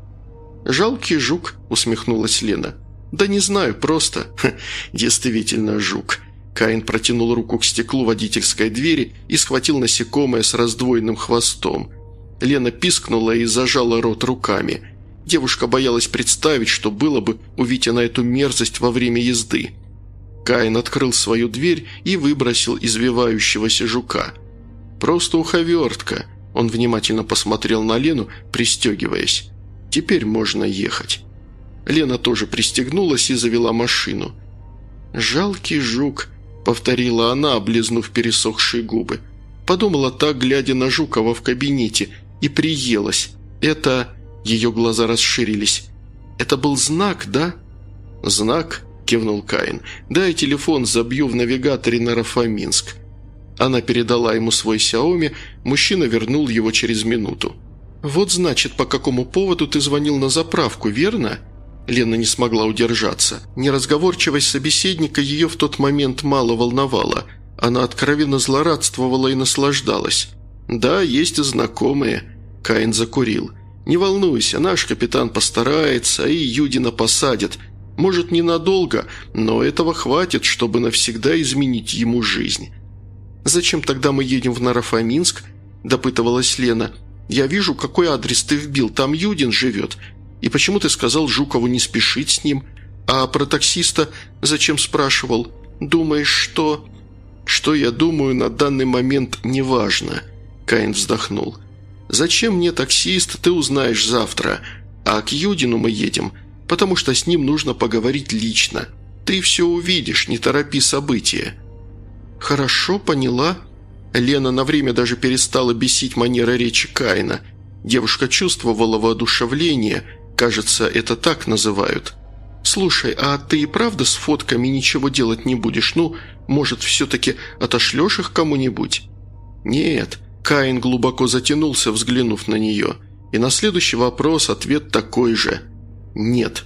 «Жалкий жук», – усмехнулась Лена. «Да не знаю, просто. <laughs> Действительно жук. Каин протянул руку к стеклу водительской двери и схватил насекомое с раздвоенным хвостом. Лена пискнула и зажала рот руками. Девушка боялась представить, что было бы, увидя на эту мерзость во время езды. Каин открыл свою дверь и выбросил извивающегося жука. «Просто уховертка», – он внимательно посмотрел на Лену, пристегиваясь. «Теперь можно ехать». Лена тоже пристегнулась и завела машину. «Жалкий жук», – повторила она, облизнув пересохшие губы. Подумала так, глядя на Жукова в кабинете, и приелась. «Это...» – ее глаза расширились. «Это был знак, да?» «Знак?» – кивнул Каин. «Дай телефон, забью в навигаторе на Рафаминск». Она передала ему свой Xiaomi, мужчина вернул его через минуту. «Вот значит, по какому поводу ты звонил на заправку, верно?» Лена не смогла удержаться. Неразговорчивость собеседника ее в тот момент мало волновала – она откровенно злорадствовала и наслаждалась. «Да, есть знакомые», – Каин закурил. «Не волнуйся, наш капитан постарается, и Юдина посадят. Может, ненадолго, но этого хватит, чтобы навсегда изменить ему жизнь». «Зачем тогда мы едем в Нарафаминск?» – допытывалась Лена. «Я вижу, какой адрес ты вбил, там Юдин живет. И почему ты сказал Жукову не спешить с ним? А про таксиста зачем спрашивал? Думаешь, что...» «Что я думаю на данный момент, неважно», – Каин вздохнул. «Зачем мне таксист, ты узнаешь завтра, а к Юдину мы едем, потому что с ним нужно поговорить лично. Ты все увидишь, не торопи события». «Хорошо, поняла». Лена на время даже перестала бесить манера речи Каина. Девушка чувствовала воодушевление, кажется, это так называют. «Слушай, а ты и правда с фотками ничего делать не будешь? Ну, может, все-таки отошлешь их кому-нибудь?» «Нет». Каин глубоко затянулся, взглянув на нее. И на следующий вопрос ответ такой же. «Нет».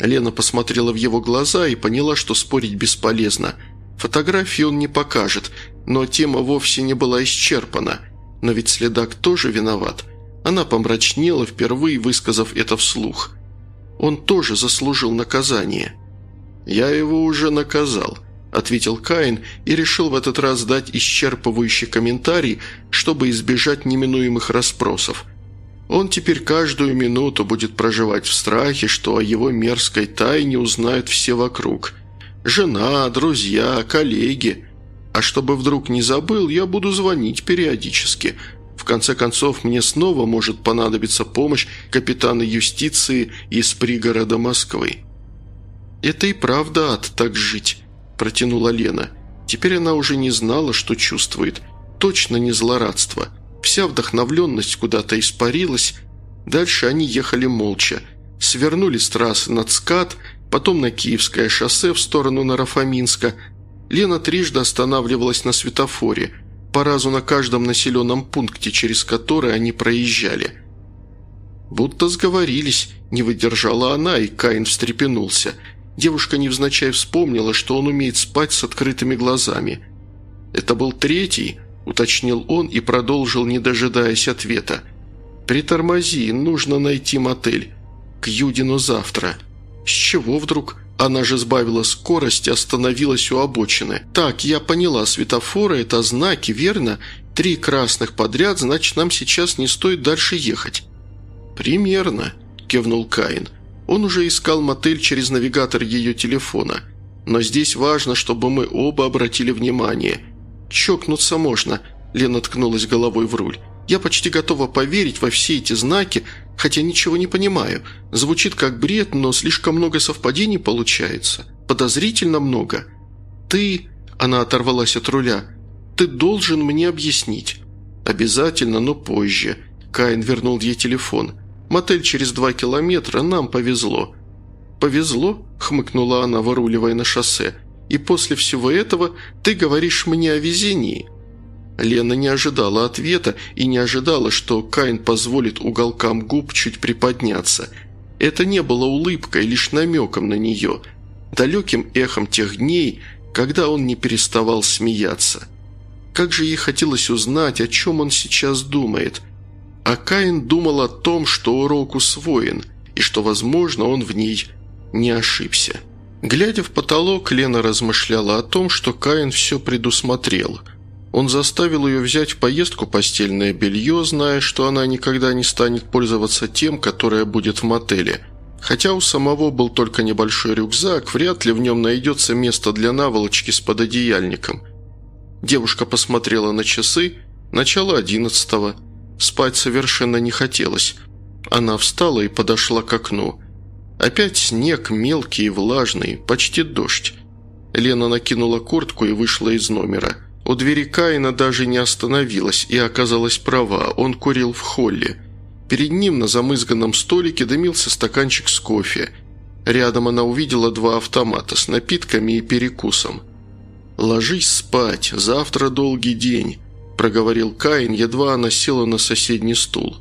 Лена посмотрела в его глаза и поняла, что спорить бесполезно. Фотографии он не покажет, но тема вовсе не была исчерпана. Но ведь следак тоже виноват. Она помрачнела, впервые высказав это вслух. Он тоже заслужил наказание. «Я его уже наказал», – ответил Каин и решил в этот раз дать исчерпывающий комментарий, чтобы избежать неминуемых расспросов. Он теперь каждую минуту будет проживать в страхе, что о его мерзкой тайне узнают все вокруг. Жена, друзья, коллеги. А чтобы вдруг не забыл, я буду звонить периодически. В конце концов, мне снова может понадобиться помощь капитана юстиции из пригорода Москвы. «Это и правда ад так жить», – протянула Лена. Теперь она уже не знала, что чувствует. Точно не злорадство. Вся вдохновленность куда-то испарилась. Дальше они ехали молча. Свернули с трассы над скат, потом на Киевское шоссе в сторону Нарафаминска. Лена трижды останавливалась на светофоре, по разу на каждом населенном пункте, через который они проезжали. Будто сговорились, не выдержала она, и Каин встрепенулся – Девушка невзначай вспомнила, что он умеет спать с открытыми глазами. «Это был третий», – уточнил он и продолжил, не дожидаясь ответа. «Притормози, нужно найти мотель. К Юдину завтра». «С чего вдруг?» Она же сбавила скорость и остановилась у обочины. «Так, я поняла, светофоры – это знаки, верно? Три красных подряд, значит, нам сейчас не стоит дальше ехать». «Примерно», – кивнул Каин. Он уже искал мотель через навигатор ее телефона. Но здесь важно, чтобы мы оба обратили внимание. «Чокнуться можно», – Лена ткнулась головой в руль. «Я почти готова поверить во все эти знаки, хотя ничего не понимаю. Звучит как бред, но слишком много совпадений получается. Подозрительно много. Ты...» – она оторвалась от руля. «Ты должен мне объяснить». «Обязательно, но позже». Каин вернул ей телефон. Мотель через два километра, нам повезло». «Повезло?» – хмыкнула она, выруливая на шоссе. «И после всего этого ты говоришь мне о везении?» Лена не ожидала ответа и не ожидала, что Каин позволит уголкам губ чуть приподняться. Это не было улыбкой, лишь намеком на нее, далеким эхом тех дней, когда он не переставал смеяться. Как же ей хотелось узнать, о чем он сейчас думает – а Каин думал о том, что урок усвоен, и что, возможно, он в ней не ошибся. Глядя в потолок, Лена размышляла о том, что Каин все предусмотрел. Он заставил ее взять в поездку постельное белье, зная, что она никогда не станет пользоваться тем, которое будет в мотеле. Хотя у самого был только небольшой рюкзак, вряд ли в нем найдется место для наволочки с пододеяльником. Девушка посмотрела на часы, начало одиннадцатого. Спать совершенно не хотелось. Она встала и подошла к окну. Опять снег, мелкий и влажный, почти дождь. Лена накинула куртку и вышла из номера. У двери Каина даже не остановилась и оказалась права, он курил в холле. Перед ним на замызганном столике дымился стаканчик с кофе. Рядом она увидела два автомата с напитками и перекусом. «Ложись спать, завтра долгий день», – проговорил Каин, едва она села на соседний стул.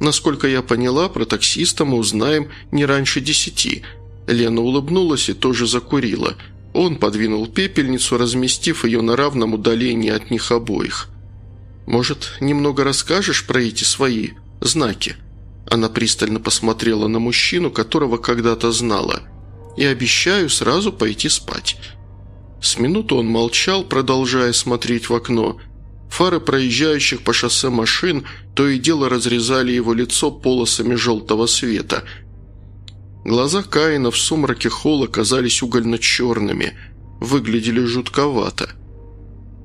«Насколько я поняла, про таксиста мы узнаем не раньше десяти». Лена улыбнулась и тоже закурила – он подвинул пепельницу, разместив ее на равном удалении от них обоих. «Может, немного расскажешь про эти свои знаки?» Она пристально посмотрела на мужчину, которого когда-то знала. «И обещаю сразу пойти спать». С минуту он молчал, продолжая смотреть в окно. Фары проезжающих по шоссе машин то и дело разрезали его лицо полосами желтого света – Глаза Каина в сумраке холла казались угольно-черными, выглядели жутковато.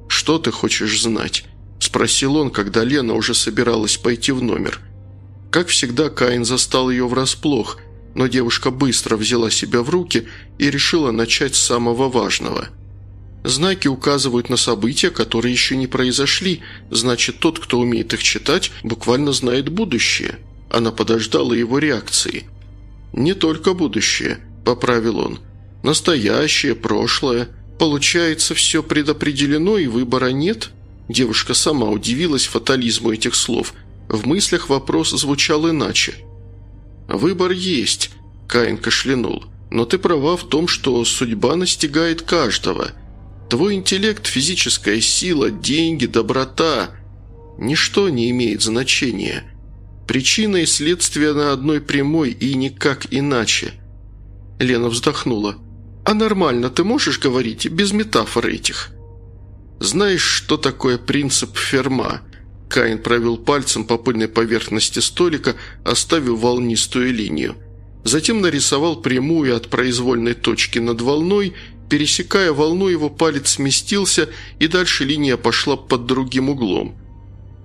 «Что ты хочешь знать?» – спросил он, когда Лена уже собиралась пойти в номер. Как всегда, Каин застал ее врасплох, но девушка быстро взяла себя в руки и решила начать с самого важного. Знаки указывают на события, которые еще не произошли, значит, тот, кто умеет их читать, буквально знает будущее. Она подождала его реакции – «Не только будущее», – поправил он. «Настоящее, прошлое. Получается, все предопределено и выбора нет?» Девушка сама удивилась фатализму этих слов. В мыслях вопрос звучал иначе. «Выбор есть», – Каин кашлянул. «Но ты права в том, что судьба настигает каждого. Твой интеллект, физическая сила, деньги, доброта – ничто не имеет значения. Причина и следствие на одной прямой и никак иначе. Лена вздохнула. «А нормально ты можешь говорить, без метафор этих?» «Знаешь, что такое принцип Ферма?» Каин провел пальцем по пыльной поверхности столика, оставив волнистую линию. Затем нарисовал прямую от произвольной точки над волной, пересекая волну, его палец сместился, и дальше линия пошла под другим углом.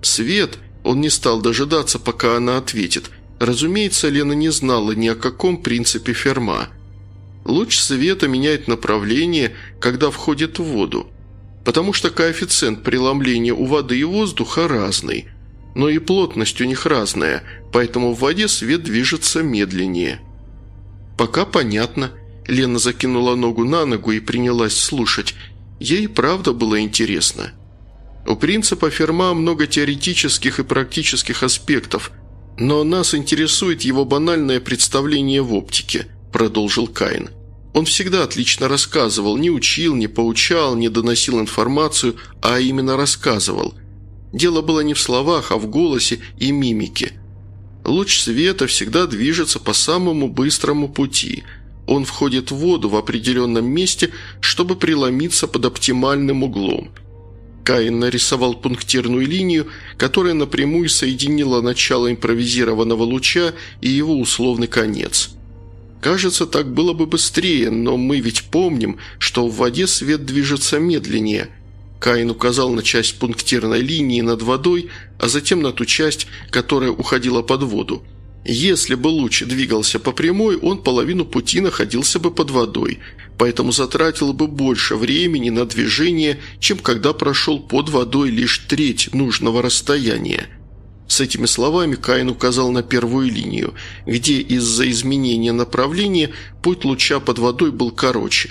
Свет – он не стал дожидаться, пока она ответит. Разумеется, Лена не знала ни о каком принципе Ферма. Луч света меняет направление, когда входит в воду, потому что коэффициент преломления у воды и воздуха разный, но и плотность у них разная, поэтому в воде свет движется медленнее. «Пока понятно», Лена закинула ногу на ногу и принялась слушать. Ей правда было интересно. У принципа Ферма много теоретических и практических аспектов, но нас интересует его банальное представление в оптике», – продолжил Каин. Он всегда отлично рассказывал, не учил, не поучал, не доносил информацию, а именно рассказывал. Дело было не в словах, а в голосе и мимике. Луч света всегда движется по самому быстрому пути. Он входит в воду в определенном месте, чтобы преломиться под оптимальным углом – Каин нарисовал пунктирную линию, которая напрямую соединила начало импровизированного луча и его условный конец. Кажется, так было бы быстрее, но мы ведь помним, что в воде свет движется медленнее. Каин указал на часть пунктирной линии над водой, а затем на ту часть, которая уходила под воду. Если бы луч двигался по прямой, он половину пути находился бы под водой – поэтому затратил бы больше времени на движение, чем когда прошел под водой лишь треть нужного расстояния. С этими словами Каин указал на первую линию, где из-за изменения направления путь луча под водой был короче.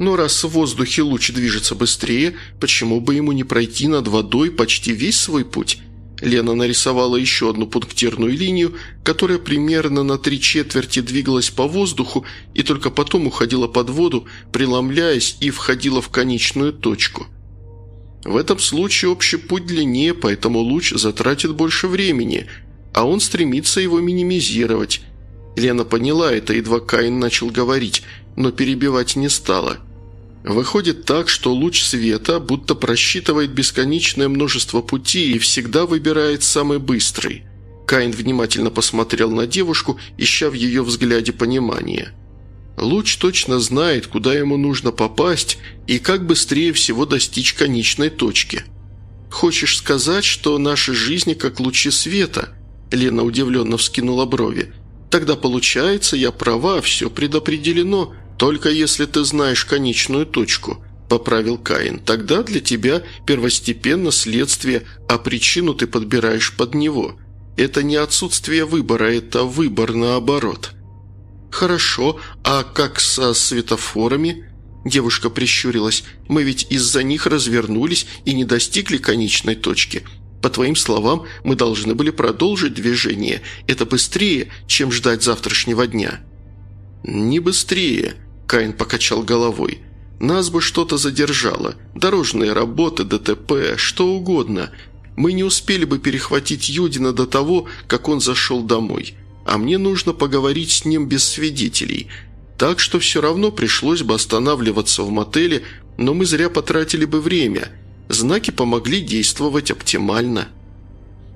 Но раз в воздухе луч движется быстрее, почему бы ему не пройти над водой почти весь свой путь – Лена нарисовала еще одну пунктирную линию, которая примерно на три четверти двигалась по воздуху и только потом уходила под воду, преломляясь и входила в конечную точку. В этом случае общий путь длиннее, поэтому луч затратит больше времени, а он стремится его минимизировать. Лена поняла это, едва Каин начал говорить, но перебивать не стала. Выходит так, что луч света будто просчитывает бесконечное множество путей и всегда выбирает самый быстрый. Каин внимательно посмотрел на девушку, ища в ее взгляде понимание. Луч точно знает, куда ему нужно попасть и как быстрее всего достичь конечной точки. «Хочешь сказать, что наши жизни как лучи света?» Лена удивленно вскинула брови. «Тогда получается, я права, все предопределено». «Только если ты знаешь конечную точку», – поправил Каин. «Тогда для тебя первостепенно следствие, а причину ты подбираешь под него. Это не отсутствие выбора, это выбор наоборот». «Хорошо, а как со светофорами?» Девушка прищурилась. «Мы ведь из-за них развернулись и не достигли конечной точки. По твоим словам, мы должны были продолжить движение. Это быстрее, чем ждать завтрашнего дня». «Не быстрее», Каин покачал головой. «Нас бы что-то задержало. Дорожные работы, ДТП, что угодно. Мы не успели бы перехватить Юдина до того, как он зашел домой. А мне нужно поговорить с ним без свидетелей. Так что все равно пришлось бы останавливаться в мотеле, но мы зря потратили бы время. Знаки помогли действовать оптимально».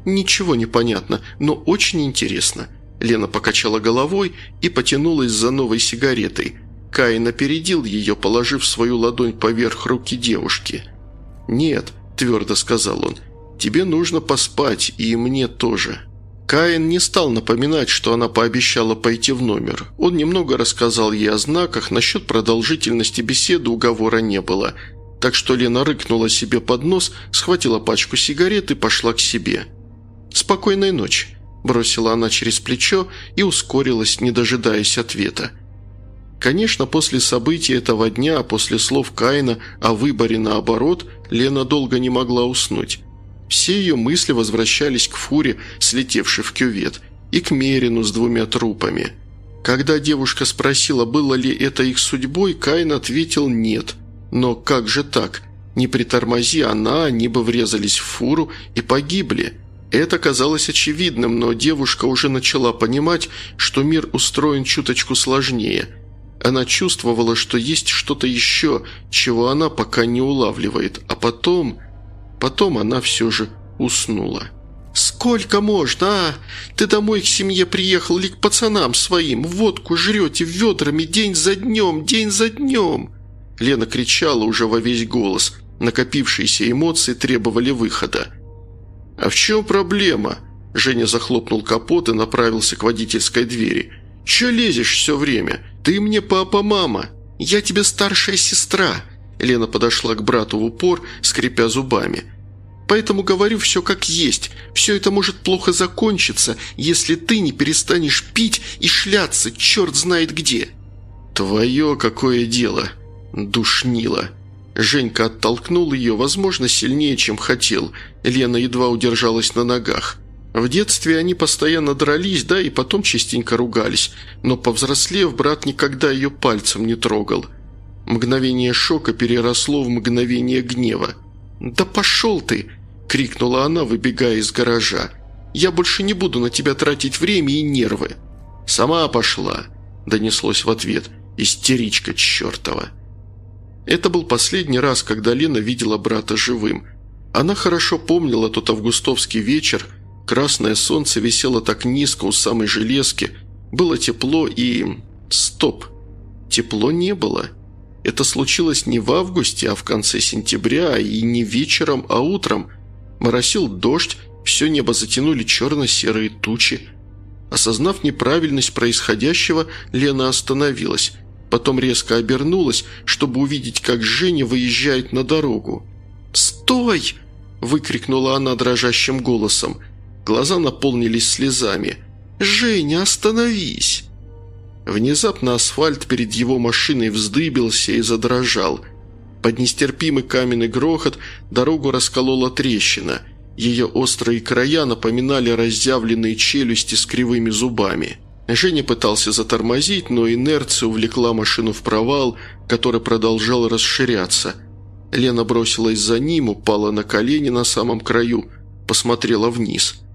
«Ничего не понятно, но очень интересно». Лена покачала головой и потянулась за новой сигаретой – Каин опередил ее, положив свою ладонь поверх руки девушки. «Нет», – твердо сказал он, – «тебе нужно поспать, и мне тоже». Каин не стал напоминать, что она пообещала пойти в номер. Он немного рассказал ей о знаках, насчет продолжительности беседы уговора не было. Так что Лена рыкнула себе под нос, схватила пачку сигарет и пошла к себе. «Спокойной ночи», – бросила она через плечо и ускорилась, не дожидаясь ответа. Конечно, после событий этого дня, после слов Каина о выборе наоборот, Лена долго не могла уснуть. Все ее мысли возвращались к фуре, слетевшей в кювет, и к Мерину с двумя трупами. Когда девушка спросила, было ли это их судьбой, Каин ответил «нет». Но как же так? Не притормози она, они бы врезались в фуру и погибли. Это казалось очевидным, но девушка уже начала понимать, что мир устроен чуточку сложнее – она чувствовала, что есть что-то еще, чего она пока не улавливает, а потом... Потом она все же уснула. «Сколько можно, а? Ты домой к семье приехал или к пацанам своим? Водку жрете ведрами день за днем, день за днем!» Лена кричала уже во весь голос. Накопившиеся эмоции требовали выхода. «А в чем проблема?» Женя захлопнул капот и направился к водительской двери. «Че лезешь все время? Ты мне папа-мама. Я тебе старшая сестра». Лена подошла к брату в упор, скрипя зубами. «Поэтому говорю все как есть. Все это может плохо закончиться, если ты не перестанешь пить и шляться, черт знает где». «Твое какое дело!» – душнило. Женька оттолкнул ее, возможно, сильнее, чем хотел. Лена едва удержалась на ногах. В детстве они постоянно дрались, да, и потом частенько ругались, но повзрослев, брат никогда ее пальцем не трогал. Мгновение шока переросло в мгновение гнева. «Да пошел ты!» – крикнула она, выбегая из гаража. «Я больше не буду на тебя тратить время и нервы». «Сама пошла», – донеслось в ответ. «Истеричка чертова». Это был последний раз, когда Лена видела брата живым. Она хорошо помнила тот августовский вечер – Красное солнце висело так низко у самой железки. Было тепло и... Стоп. Тепло не было. Это случилось не в августе, а в конце сентября, и не вечером, а утром. Моросил дождь, все небо затянули черно-серые тучи. Осознав неправильность происходящего, Лена остановилась. Потом резко обернулась, чтобы увидеть, как Женя выезжает на дорогу. «Стой!» – выкрикнула она дрожащим голосом. Глаза наполнились слезами. «Женя, остановись!» Внезапно асфальт перед его машиной вздыбился и задрожал. Под нестерпимый каменный грохот дорогу расколола трещина. Ее острые края напоминали разъявленные челюсти с кривыми зубами. Женя пытался затормозить, но инерция увлекла машину в провал, который продолжал расширяться. Лена бросилась за ним, упала на колени на самом краю, посмотрела вниз –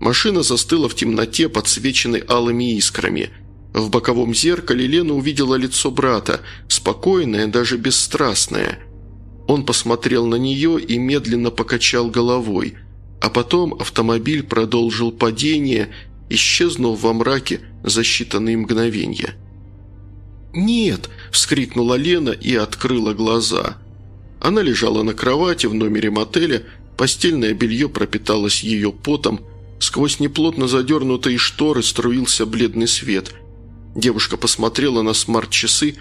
Машина застыла в темноте, подсвеченной алыми искрами. В боковом зеркале Лена увидела лицо брата, спокойное, даже бесстрастное. Он посмотрел на нее и медленно покачал головой, а потом автомобиль продолжил падение, исчезнув во мраке за считанные мгновения. «Нет!» – вскрикнула Лена и открыла глаза. Она лежала на кровати в номере мотеля, постельное белье пропиталось ее потом, сквозь неплотно задернутые шторы струился бледный свет. Девушка посмотрела на смарт-часы.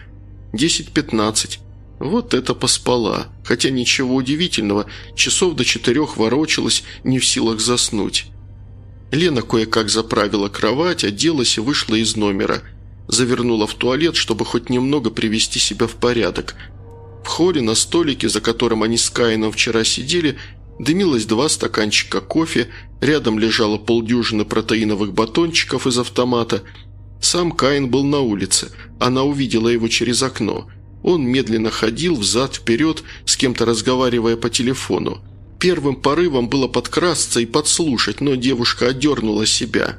10.15. Вот это поспала. Хотя ничего удивительного, часов до четырех ворочалась, не в силах заснуть. Лена кое-как заправила кровать, оделась и вышла из номера. Завернула в туалет, чтобы хоть немного привести себя в порядок. В холле на столике, за которым они с Каином вчера сидели, дымилось два стаканчика кофе, рядом лежало полдюжины протеиновых батончиков из автомата – сам Каин был на улице. Она увидела его через окно. Он медленно ходил взад-вперед, с кем-то разговаривая по телефону. Первым порывом было подкрасться и подслушать, но девушка отдернула себя.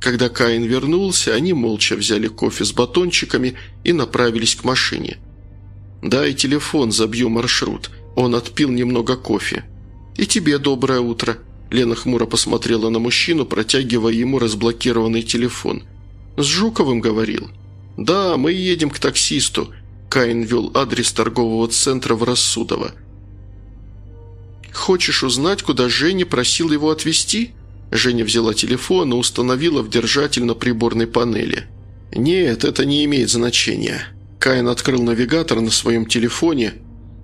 Когда Каин вернулся, они молча взяли кофе с батончиками и направились к машине. «Дай телефон, забью маршрут». Он отпил немного кофе. «И тебе доброе утро». Лена хмуро посмотрела на мужчину, протягивая ему разблокированный телефон – «С Жуковым говорил?» «Да, мы едем к таксисту». Каин вел адрес торгового центра в Рассудово. «Хочешь узнать, куда Женя просил его отвезти?» Женя взяла телефон и установила в держатель на приборной панели. «Нет, это не имеет значения». Каин открыл навигатор на своем телефоне.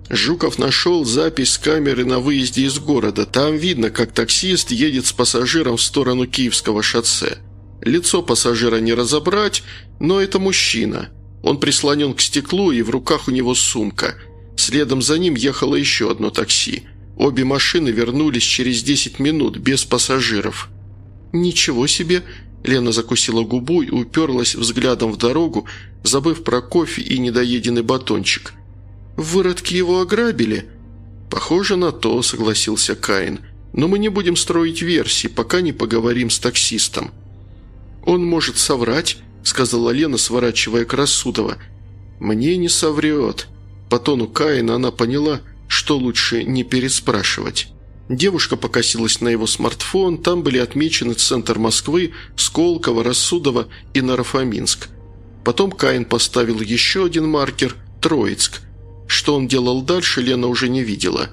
Жуков нашел запись с камеры на выезде из города. Там видно, как таксист едет с пассажиром в сторону Киевского шоссе. Лицо пассажира не разобрать, но это мужчина. Он прислонен к стеклу, и в руках у него сумка. Следом за ним ехало еще одно такси. Обе машины вернулись через 10 минут, без пассажиров. «Ничего себе!» Лена закусила губу и уперлась взглядом в дорогу, забыв про кофе и недоеденный батончик. «Выродки его ограбили?» «Похоже на то», — согласился Каин. «Но мы не будем строить версии, пока не поговорим с таксистом». «Он может соврать», – сказала Лена, сворачивая к Рассудова. «Мне не соврет». По тону Каина она поняла, что лучше не переспрашивать. Девушка покосилась на его смартфон, там были отмечены центр Москвы, Сколково, Рассудово и Нарафаминск. Потом Каин поставил еще один маркер – Троицк. Что он делал дальше, Лена уже не видела.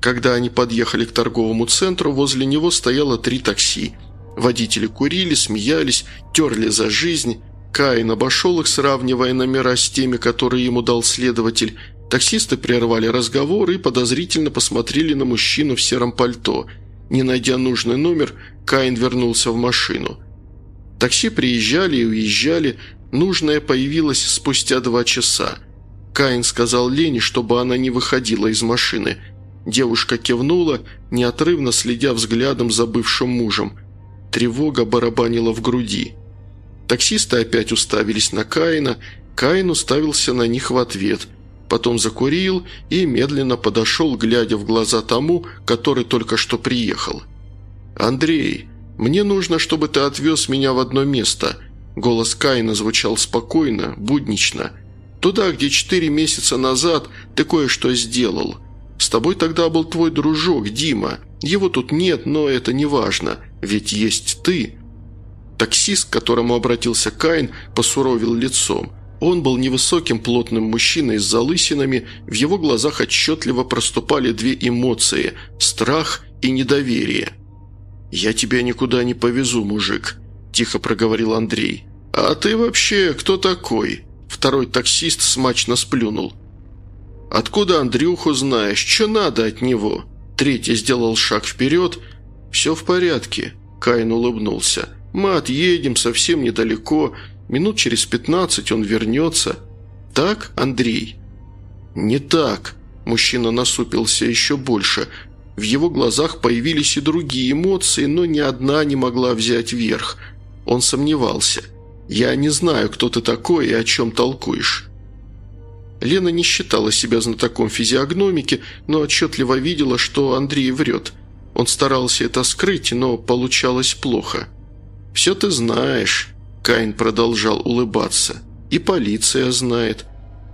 Когда они подъехали к торговому центру, возле него стояло три такси – Водители курили, смеялись, терли за жизнь. Каин обошел их, сравнивая номера с теми, которые ему дал следователь. Таксисты прервали разговор и подозрительно посмотрели на мужчину в сером пальто. Не найдя нужный номер, Каин вернулся в машину. Такси приезжали и уезжали, нужное появилось спустя два часа. Каин сказал Лене, чтобы она не выходила из машины. Девушка кивнула, неотрывно следя взглядом за бывшим мужем – Тревога барабанила в груди. Таксисты опять уставились на Каина, Каин уставился на них в ответ, потом закурил и медленно подошел, глядя в глаза тому, который только что приехал. «Андрей, мне нужно, чтобы ты отвез меня в одно место», Голос Каина звучал спокойно, буднично. «Туда, где четыре месяца назад ты кое-что сделал. С тобой тогда был твой дружок Дима. Его тут нет, но это не важно. Ведь есть ты». Таксист, к которому обратился Каин, посуровил лицом. Он был невысоким плотным мужчиной с залысинами, в его глазах отчетливо проступали две эмоции – страх и недоверие. «Я тебя никуда не повезу, мужик», – тихо проговорил Андрей. «А ты вообще кто такой?» Второй таксист смачно сплюнул. «Откуда Андрюху знаешь? Что надо от него?» Третий сделал шаг вперед – «Все в порядке», – Каин улыбнулся. «Мы отъедем совсем недалеко. Минут через пятнадцать он вернется. Так, Андрей?» «Не так», – мужчина насупился еще больше. В его глазах появились и другие эмоции, но ни одна не могла взять верх. Он сомневался. «Я не знаю, кто ты такой и о чем толкуешь». Лена не считала себя знатоком физиогномики, но отчетливо видела, что Андрей врет – он старался это скрыть, но получалось плохо. «Все ты знаешь». Каин продолжал улыбаться. «И полиция знает.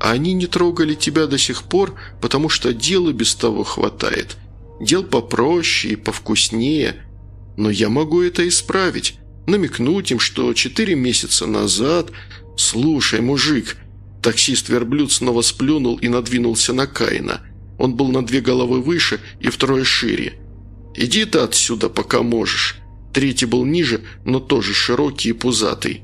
А они не трогали тебя до сих пор, потому что дел и без того хватает. Дел попроще и повкуснее. Но я могу это исправить. Намекнуть им, что четыре месяца назад... Слушай, мужик...» Таксист-верблюд снова сплюнул и надвинулся на Каина. Он был на две головы выше и втрое шире. «Иди ты отсюда, пока можешь». Третий был ниже, но тоже широкий и пузатый.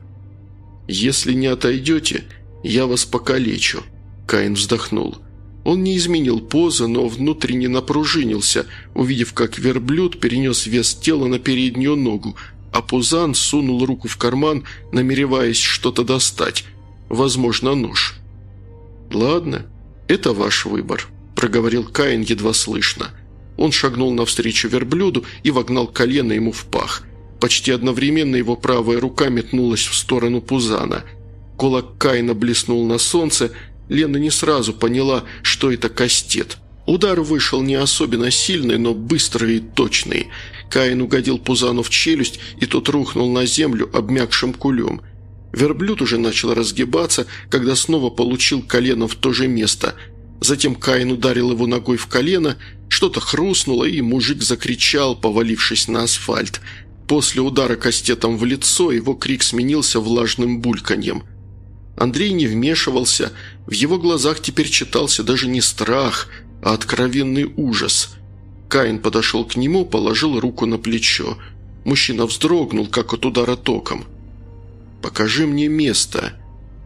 «Если не отойдете, я вас покалечу», – Каин вздохнул. Он не изменил позы, но внутренне напружинился, увидев, как верблюд перенес вес тела на переднюю ногу, а Пузан сунул руку в карман, намереваясь что-то достать, возможно, нож. «Ладно, это ваш выбор», – проговорил Каин едва слышно. Он шагнул навстречу верблюду и вогнал колено ему в пах. Почти одновременно его правая рука метнулась в сторону Пузана. Кулак Каина блеснул на солнце. Лена не сразу поняла, что это кастет. Удар вышел не особенно сильный, но быстрый и точный. Каин угодил Пузану в челюсть, и тот рухнул на землю обмякшим кулем. Верблюд уже начал разгибаться, когда снова получил колено в то же место. Затем Каин ударил его ногой в колено – что-то хрустнуло, и мужик закричал, повалившись на асфальт. После удара кастетом в лицо его крик сменился влажным бульканьем. Андрей не вмешивался, в его глазах теперь читался даже не страх, а откровенный ужас. Каин подошел к нему, положил руку на плечо. Мужчина вздрогнул, как от удара током. «Покажи мне место»,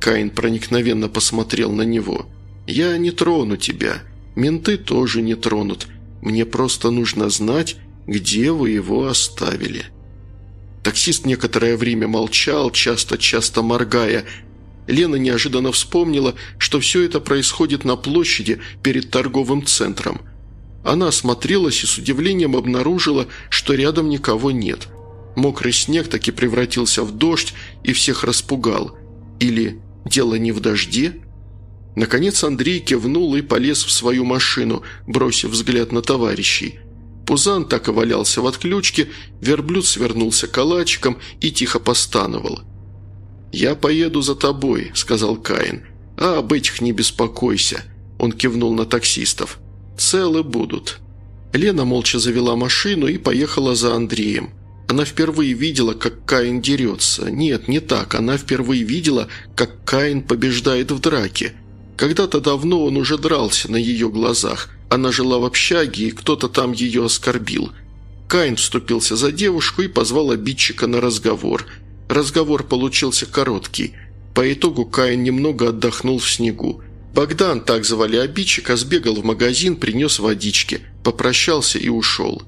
Каин проникновенно посмотрел на него. «Я не трону тебя. Менты тоже не тронут. Мне просто нужно знать, где вы его оставили». Таксист некоторое время молчал, часто-часто моргая. Лена неожиданно вспомнила, что все это происходит на площади перед торговым центром. Она осмотрелась и с удивлением обнаружила, что рядом никого нет. Мокрый снег таки превратился в дождь и всех распугал. Или дело не в дожде? Наконец Андрей кивнул и полез в свою машину, бросив взгляд на товарищей. Пузан так и валялся в отключке, верблюд свернулся калачиком и тихо постановал. «Я поеду за тобой», — сказал Каин. «А об этих не беспокойся», — он кивнул на таксистов. «Целы будут». Лена молча завела машину и поехала за Андреем. Она впервые видела, как Каин дерется. Нет, не так. Она впервые видела, как Каин побеждает в драке. Когда-то давно он уже дрался на ее глазах. Она жила в общаге, и кто-то там ее оскорбил. Каин вступился за девушку и позвал обидчика на разговор. Разговор получился короткий. По итогу Каин немного отдохнул в снегу. Богдан, так звали обидчика, сбегал в магазин, принес водички, попрощался и ушел.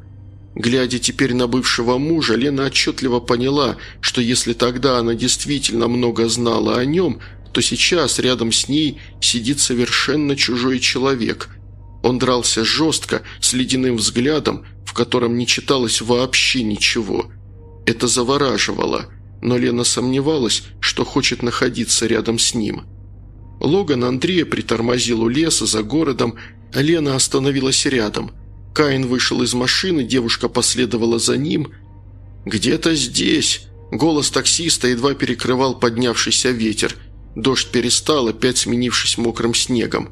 Глядя теперь на бывшего мужа, Лена отчетливо поняла, что если тогда она действительно много знала о нем, то сейчас рядом с ней сидит совершенно чужой человек. Он дрался жестко, с ледяным взглядом, в котором не читалось вообще ничего. Это завораживало, но Лена сомневалась, что хочет находиться рядом с ним. Логан Андрея притормозил у леса за городом, а Лена остановилась рядом. Каин вышел из машины, девушка последовала за ним. «Где-то здесь!» Голос таксиста едва перекрывал поднявшийся ветер. Дождь перестал, опять сменившись мокрым снегом.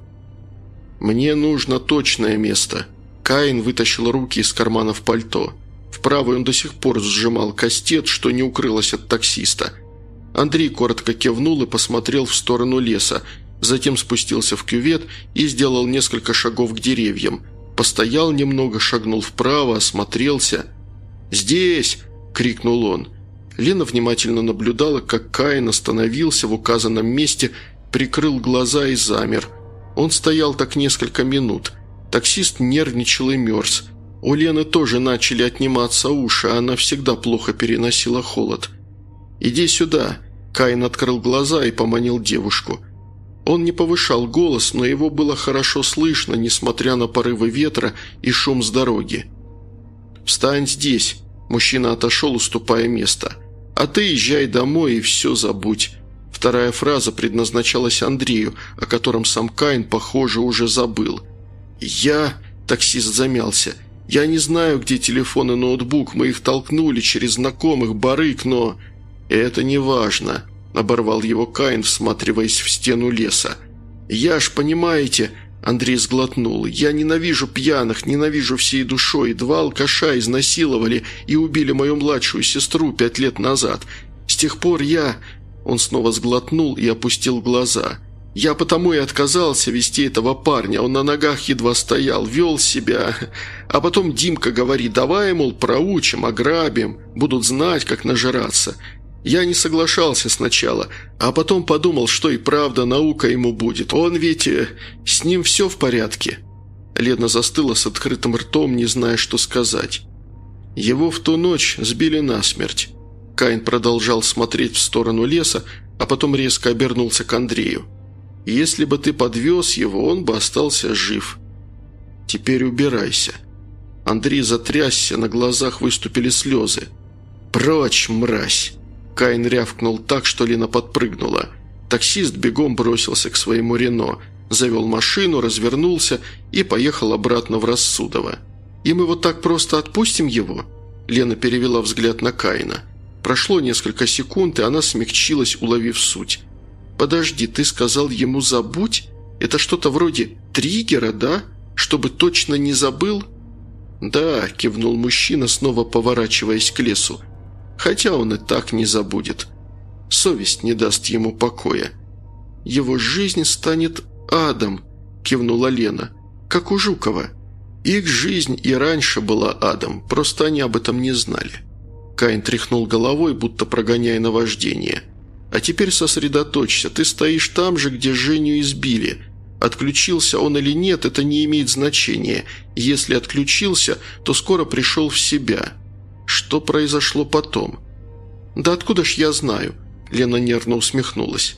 «Мне нужно точное место». Каин вытащил руки из карманов пальто. В правой он до сих пор сжимал кастет, что не укрылось от таксиста. Андрей коротко кивнул и посмотрел в сторону леса, затем спустился в кювет и сделал несколько шагов к деревьям. Постоял немного, шагнул вправо, осмотрелся. «Здесь!» – крикнул он. Лена внимательно наблюдала, как Каин остановился в указанном месте, прикрыл глаза и замер. Он стоял так несколько минут. Таксист нервничал и мерз. У Лены тоже начали отниматься уши, она всегда плохо переносила холод. «Иди сюда!» Каин открыл глаза и поманил девушку. Он не повышал голос, но его было хорошо слышно, несмотря на порывы ветра и шум с дороги. «Встань здесь!» Мужчина отошел, уступая место. «А ты езжай домой и все забудь». Вторая фраза предназначалась Андрею, о котором сам Каин, похоже, уже забыл. «Я...» – таксист замялся. «Я не знаю, где телефон и ноутбук, мы их толкнули через знакомых, барык, но...» «Это не важно». – оборвал его Каин, всматриваясь в стену леса. «Я ж, понимаете...» – Андрей сглотнул. «Я ненавижу пьяных, ненавижу всей душой. Два алкаша изнасиловали и убили мою младшую сестру пять лет назад. С тех пор я...» Он снова сглотнул и опустил глаза. «Я потому и отказался вести этого парня. Он на ногах едва стоял, вел себя. А потом Димка говорит, давай, мол, проучим, ограбим, будут знать, как нажираться. Я не соглашался сначала, а потом подумал, что и правда наука ему будет. Он ведь... Э, с ним все в порядке». Лена застыла с открытым ртом, не зная, что сказать. Его в ту ночь сбили насмерть. Каин продолжал смотреть в сторону леса, а потом резко обернулся к Андрею. «Если бы ты подвез его, он бы остался жив. Теперь убирайся». Андрей затрясся, на глазах выступили слезы. «Прочь, мразь!» Каин рявкнул так, что Лена подпрыгнула. Таксист бегом бросился к своему Рено, завел машину, развернулся и поехал обратно в Рассудово. «И мы вот так просто отпустим его?» Лена перевела взгляд на Каина. Прошло несколько секунд, и она смягчилась, уловив суть. «Подожди, ты сказал ему «забудь»? Это что-то вроде триггера, да? Чтобы точно не забыл?» «Да», – кивнул мужчина, снова поворачиваясь к лесу. Хотя он и так не забудет. Совесть не даст ему покоя. «Его жизнь станет адом», – кивнула Лена, – «как у Жукова». Их жизнь и раньше была адом, просто они об этом не знали. Каин тряхнул головой, будто прогоняя наваждение. «А теперь сосредоточься. Ты стоишь там же, где Женю избили. Отключился он или нет, это не имеет значения. Если отключился, то скоро пришел в себя. Что произошло потом?» «Да откуда ж я знаю?» Лена нервно усмехнулась.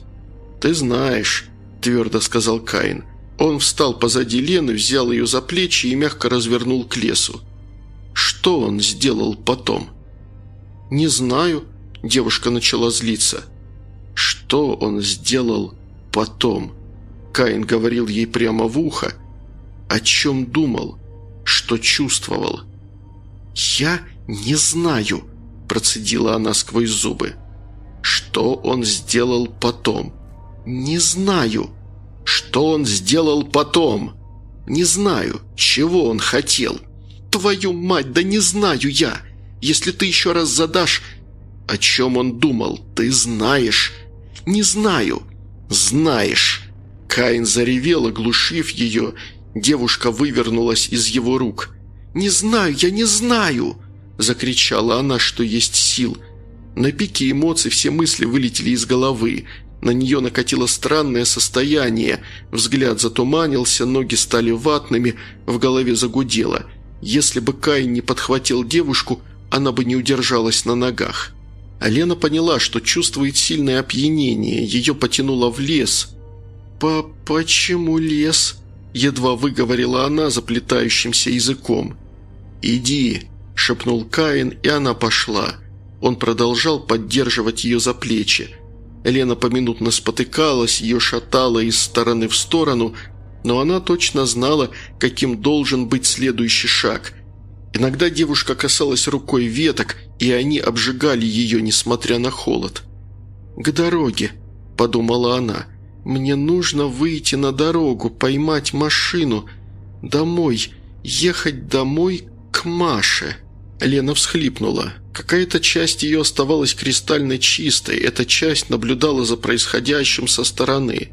«Ты знаешь», – твердо сказал Каин. Он встал позади Лены, взял ее за плечи и мягко развернул к лесу. «Что он сделал потом?» «Не знаю», – девушка начала злиться. «Что он сделал потом?» Каин говорил ей прямо в ухо. «О чем думал? Что чувствовал?» «Я не знаю», – процедила она сквозь зубы. «Что он сделал потом?» «Не знаю». «Что он сделал потом?» «Не знаю. Чего он хотел?» «Твою мать, да не знаю я!» Если ты еще раз задашь...» «О чем он думал? Ты знаешь?» «Не знаю». «Знаешь». Каин заревел, оглушив ее. Девушка вывернулась из его рук. «Не знаю, я не знаю!» Закричала она, что есть сил. На пике эмоций все мысли вылетели из головы. На нее накатило странное состояние. Взгляд затуманился, ноги стали ватными, в голове загудело. Если бы Каин не подхватил девушку, она бы не удержалась на ногах. А Лена поняла, что чувствует сильное опьянение, ее потянуло в лес. «По почему лес?» – едва выговорила она заплетающимся языком. «Иди», – шепнул Каин, и она пошла. Он продолжал поддерживать ее за плечи. Лена поминутно спотыкалась, ее шатало из стороны в сторону, но она точно знала, каким должен быть следующий шаг – Иногда девушка касалась рукой веток, и они обжигали ее, несмотря на холод. «К дороге», – подумала она. «Мне нужно выйти на дорогу, поймать машину. Домой. Ехать домой к Маше». Лена всхлипнула. Какая-то часть ее оставалась кристально чистой, эта часть наблюдала за происходящим со стороны.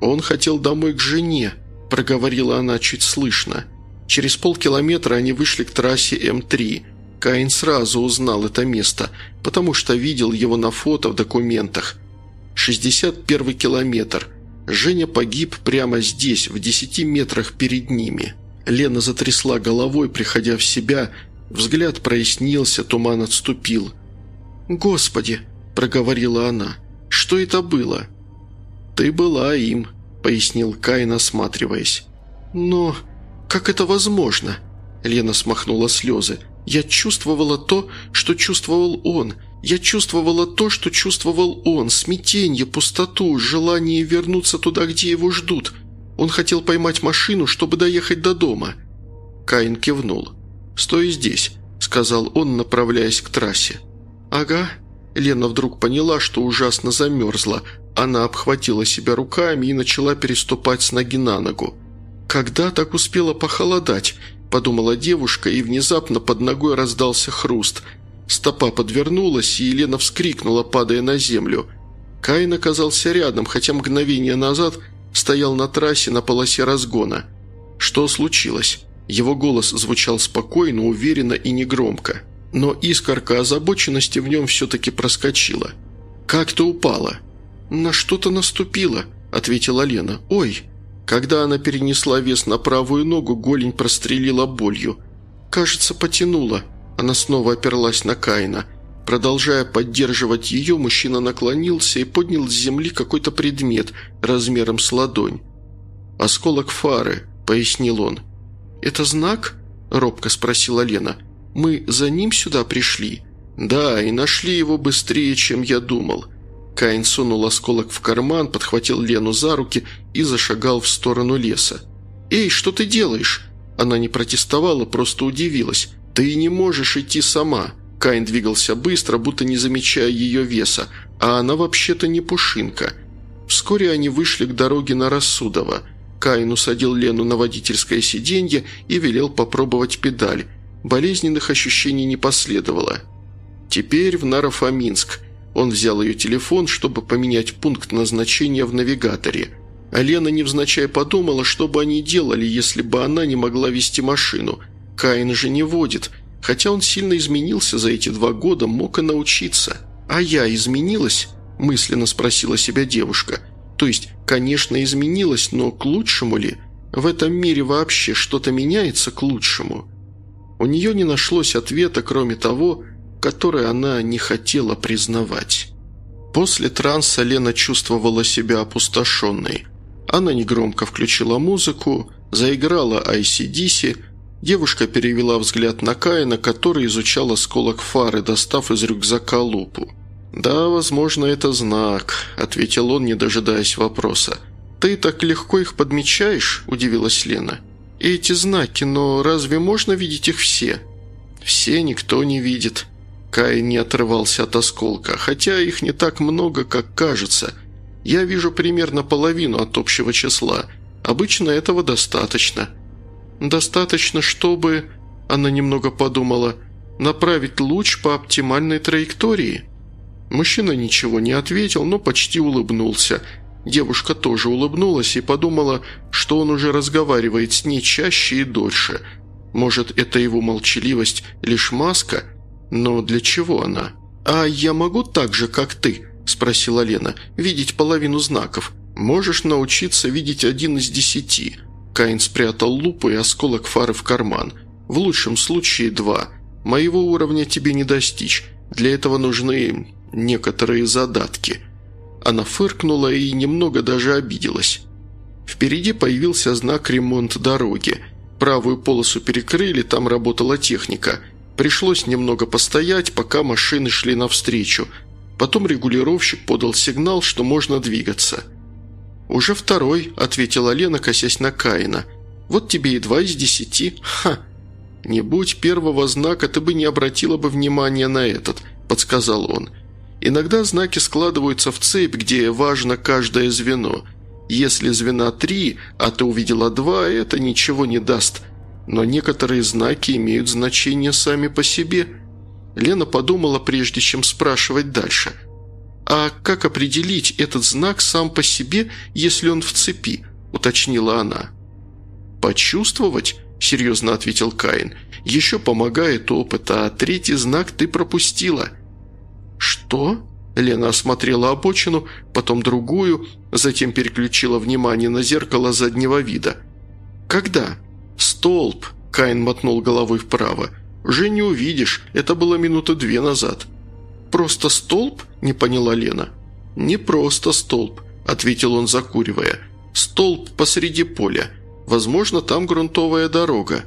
«Он хотел домой к жене», – проговорила она чуть слышно. Через полкилометра они вышли к трассе М3. Каин сразу узнал это место, потому что видел его на фото в документах. 61 километр. Женя погиб прямо здесь, в 10 метрах перед ними. Лена затрясла головой, приходя в себя. Взгляд прояснился, туман отступил. «Господи!» – проговорила она. «Что это было?» «Ты была им», – пояснил Каин, осматриваясь. «Но...» «Как это возможно?» Лена смахнула слезы. «Я чувствовала то, что чувствовал он. Я чувствовала то, что чувствовал он. Смятение, пустоту, желание вернуться туда, где его ждут. Он хотел поймать машину, чтобы доехать до дома». Каин кивнул. «Стой здесь», — сказал он, направляясь к трассе. «Ага». Лена вдруг поняла, что ужасно замерзла. Она обхватила себя руками и начала переступать с ноги на ногу. «Когда так успела похолодать?» – подумала девушка, и внезапно под ногой раздался хруст. Стопа подвернулась, и Елена вскрикнула, падая на землю. Каин оказался рядом, хотя мгновение назад стоял на трассе на полосе разгона. Что случилось? Его голос звучал спокойно, уверенно и негромко. Но искорка озабоченности в нем все-таки проскочила. «Как ты упала?» «На что-то наступила», – ответила Лена. «Ой!» Когда она перенесла вес на правую ногу, голень прострелила болью. «Кажется, потянула». Она снова оперлась на Каина. Продолжая поддерживать ее, мужчина наклонился и поднял с земли какой-то предмет размером с ладонь. «Осколок фары», – пояснил он. «Это знак?» – робко спросила Лена. «Мы за ним сюда пришли?» «Да, и нашли его быстрее, чем я думал». Каин сунул осколок в карман, подхватил Лену за руки и зашагал в сторону леса. «Эй, что ты делаешь?» Она не протестовала, просто удивилась. «Ты не можешь идти сама». Каин двигался быстро, будто не замечая ее веса, а она вообще-то не пушинка. Вскоре они вышли к дороге на Рассудово. Каин усадил Лену на водительское сиденье и велел попробовать педаль. Болезненных ощущений не последовало. Теперь в Нарафаминск. Он взял ее телефон, чтобы поменять пункт назначения в навигаторе. А Лена невзначай подумала, что бы они делали, если бы она не могла вести машину. Каин же не водит, хотя он сильно изменился за эти два года, мог и научиться. «А я изменилась?» – мысленно спросила себя девушка. «То есть, конечно, изменилась, но к лучшему ли? В этом мире вообще что-то меняется к лучшему?» У нее не нашлось ответа, кроме того, который она не хотела признавать. После транса Лена чувствовала себя опустошенной. Она негромко включила музыку, заиграла ICDC, девушка перевела взгляд на Каина, который изучал осколок фары, достав из рюкзака лупу. «Да, возможно, это знак», – ответил он, не дожидаясь вопроса. «Ты так легко их подмечаешь?» – удивилась Лена. «Эти знаки, но разве можно видеть их все?» «Все никто не видит». Кай не отрывался от осколка, хотя их не так много, как кажется. Я вижу примерно половину от общего числа. Обычно этого достаточно. Достаточно, чтобы... Она немного подумала. Направить луч по оптимальной траектории. Мужчина ничего не ответил, но почти улыбнулся – Девушка тоже улыбнулась и подумала, что он уже разговаривает с ней чаще и дольше. Может, это его молчаливость лишь маска? Но для чего она? «А я могу так же, как ты?» – спросила Лена. «Видеть половину знаков. Можешь научиться видеть один из десяти». Каин спрятал лупу и осколок фары в карман. «В лучшем случае два. Моего уровня тебе не достичь. Для этого нужны некоторые задатки». Она фыркнула и немного даже обиделась. Впереди появился знак «Ремонт дороги». Правую полосу перекрыли, там работала техника. Пришлось немного постоять, пока машины шли навстречу. Потом регулировщик подал сигнал, что можно двигаться. «Уже второй», – ответила Лена, косясь на Каина. «Вот тебе и два из десяти. Ха!» «Не будь первого знака, ты бы не обратила бы внимания на этот», – подсказал он. – Иногда знаки складываются в цепь, где важно каждое звено. Если звена три, а ты увидела два, это ничего не даст. Но некоторые знаки имеют значение сами по себе. Лена подумала, прежде чем спрашивать дальше. «А как определить этот знак сам по себе, если он в цепи?» – уточнила она. «Почувствовать?» – серьезно ответил Каин. «Еще помогает опыт, а третий знак ты пропустила». «Что?» Лена осмотрела обочину, потом другую, затем переключила внимание на зеркало заднего вида. «Когда?» «Столб», – Каин мотнул головой вправо. «Уже не увидишь, это было минуты две назад». «Просто столб?» – не поняла Лена. «Не просто столб», – ответил он, закуривая. «Столб посреди поля. Возможно, там грунтовая дорога.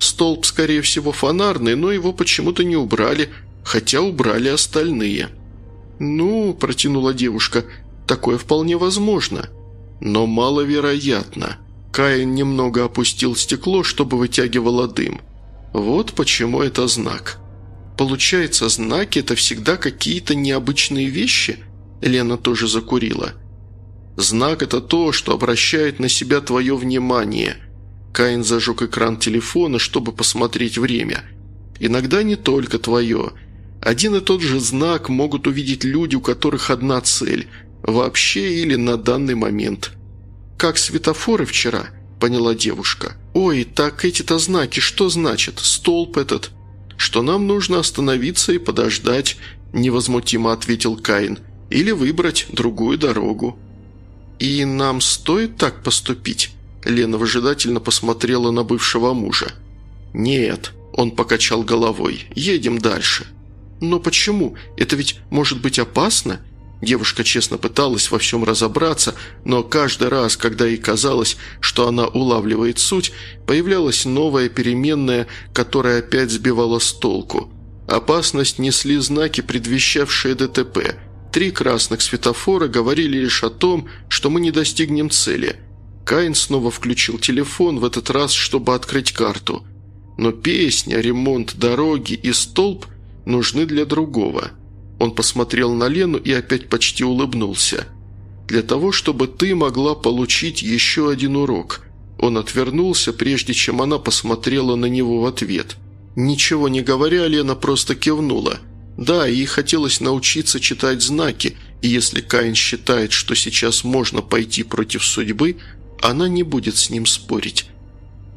Столб, скорее всего, фонарный, но его почему-то не убрали, хотя убрали остальные». «Ну», – протянула девушка, – «такое вполне возможно, но маловероятно». Каин немного опустил стекло, чтобы вытягивало дым. Вот почему это знак. Получается, знаки – это всегда какие-то необычные вещи?» Лена тоже закурила. «Знак – это то, что обращает на себя твое внимание». Каин зажег экран телефона, чтобы посмотреть время. «Иногда не только твое. Один и тот же знак могут увидеть люди, у которых одна цель – вообще или на данный момент». «Как светофоры вчера», – поняла девушка. «Ой, так эти-то знаки что значит? Столб этот?» «Что нам нужно остановиться и подождать», – невозмутимо ответил Каин. «Или выбрать другую дорогу». «И нам стоит так поступить?» Лена выжидательно посмотрела на бывшего мужа. «Нет», – он покачал головой, – «едем дальше». «Но почему? Это ведь может быть опасно?» Девушка честно пыталась во всем разобраться, но каждый раз, когда ей казалось, что она улавливает суть, появлялась новая переменная, которая опять сбивала с толку. Опасность несли знаки, предвещавшие ДТП. Три красных светофора говорили лишь о том, что мы не достигнем цели. Каин снова включил телефон, в этот раз, чтобы открыть карту. Но песня, ремонт дороги и столб нужны для другого – он посмотрел на Лену и опять почти улыбнулся. «Для того, чтобы ты могла получить еще один урок». Он отвернулся, прежде чем она посмотрела на него в ответ. Ничего не говоря, Лена просто кивнула. Да, ей хотелось научиться читать знаки, и если Каин считает, что сейчас можно пойти против судьбы, она не будет с ним спорить.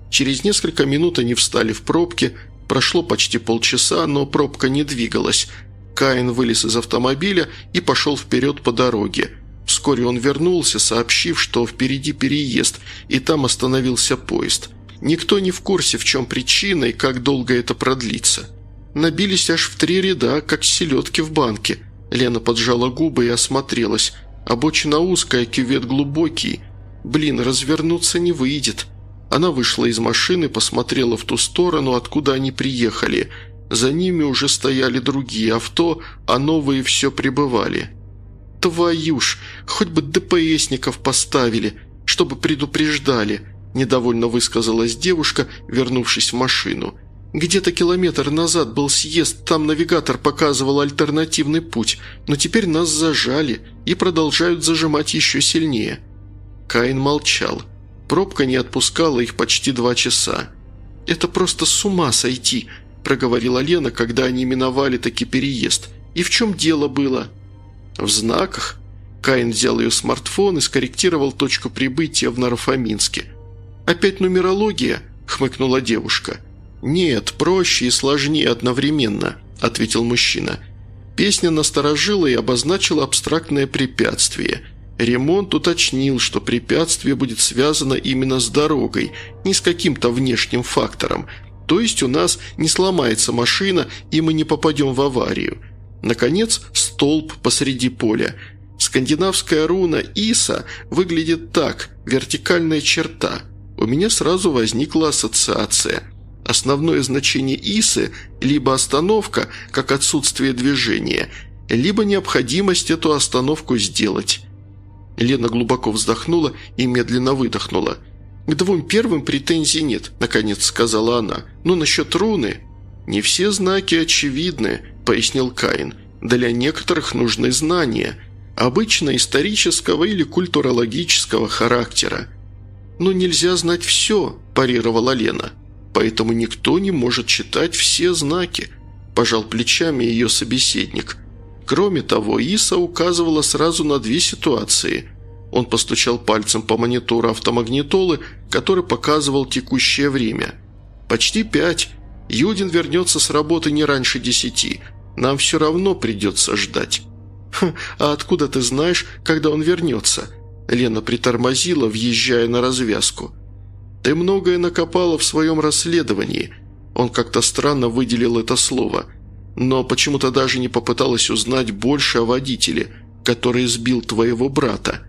Через несколько минут они встали в пробке, прошло почти полчаса, но пробка не двигалась – Каин вылез из автомобиля и пошел вперед по дороге. Вскоре он вернулся, сообщив, что впереди переезд, и там остановился поезд. Никто не в курсе, в чем причина и как долго это продлится. Набились аж в три ряда, как селедки в банке. Лена поджала губы и осмотрелась. Обочина узкая, кювет глубокий. Блин, развернуться не выйдет. Она вышла из машины, посмотрела в ту сторону, откуда они приехали – за ними уже стояли другие авто, а новые все прибывали. «Твою ж, хоть бы ДПСников поставили, чтобы предупреждали», недовольно высказалась девушка, вернувшись в машину. «Где-то километр назад был съезд, там навигатор показывал альтернативный путь, но теперь нас зажали и продолжают зажимать еще сильнее». Каин молчал. Пробка не отпускала их почти два часа. «Это просто с ума сойти», проговорила Лена, когда они миновали таки переезд. «И в чем дело было?» «В знаках». Каин взял ее смартфон и скорректировал точку прибытия в Нарафаминске. «Опять нумерология?» – хмыкнула девушка. «Нет, проще и сложнее одновременно», – ответил мужчина. Песня насторожила и обозначила абстрактное препятствие. Ремонт уточнил, что препятствие будет связано именно с дорогой, не с каким-то внешним фактором – то есть у нас не сломается машина, и мы не попадем в аварию. Наконец, столб посреди поля. Скандинавская руна Иса выглядит так, вертикальная черта. У меня сразу возникла ассоциация. Основное значение Исы – либо остановка, как отсутствие движения, либо необходимость эту остановку сделать. Лена глубоко вздохнула и медленно выдохнула – «К двум первым претензий нет», – наконец сказала она. «Но насчет руны...» «Не все знаки очевидны», – пояснил Каин. «Для некоторых нужны знания, обычно исторического или культурологического характера». «Но нельзя знать все», – парировала Лена. «Поэтому никто не может читать все знаки», – пожал плечами ее собеседник. Кроме того, Иса указывала сразу на две ситуации – он постучал пальцем по монитору автомагнитолы, который показывал текущее время. «Почти пять. Юдин вернется с работы не раньше десяти. Нам все равно придется ждать». «Хм, а откуда ты знаешь, когда он вернется?» Лена притормозила, въезжая на развязку. «Ты многое накопала в своем расследовании». Он как-то странно выделил это слово. Но почему-то даже не попыталась узнать больше о водителе, который сбил твоего брата.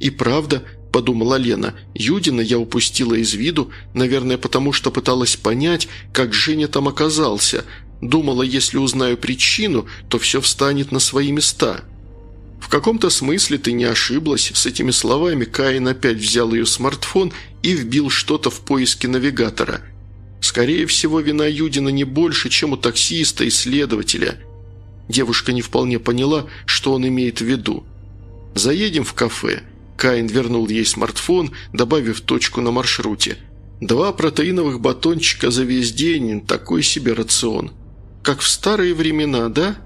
«И правда», – подумала Лена, – «Юдина я упустила из виду, наверное, потому что пыталась понять, как Женя там оказался. Думала, если узнаю причину, то все встанет на свои места». В каком-то смысле ты не ошиблась. С этими словами Каин опять взял ее смартфон и вбил что-то в поиске навигатора. Скорее всего, вина Юдина не больше, чем у таксиста и следователя. Девушка не вполне поняла, что он имеет в виду. «Заедем в кафе». Каин вернул ей смартфон, добавив точку на маршруте. «Два протеиновых батончика за весь день – такой себе рацион. Как в старые времена, да?»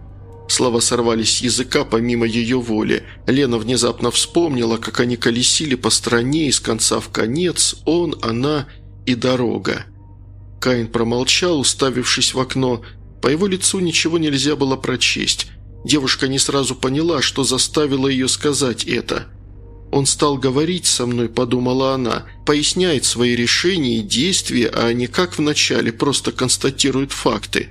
Слова сорвались с языка помимо ее воли. Лена внезапно вспомнила, как они колесили по стране из конца в конец, он, она и дорога. Каин промолчал, уставившись в окно. По его лицу ничего нельзя было прочесть. Девушка не сразу поняла, что заставило ее сказать это. «Он стал говорить со мной», – подумала она, – «поясняет свои решения и действия, а не как вначале, просто констатирует факты».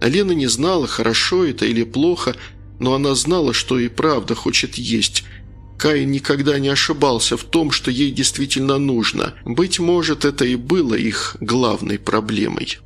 Лена не знала, хорошо это или плохо, но она знала, что и правда хочет есть. Каин никогда не ошибался в том, что ей действительно нужно. Быть может, это и было их главной проблемой.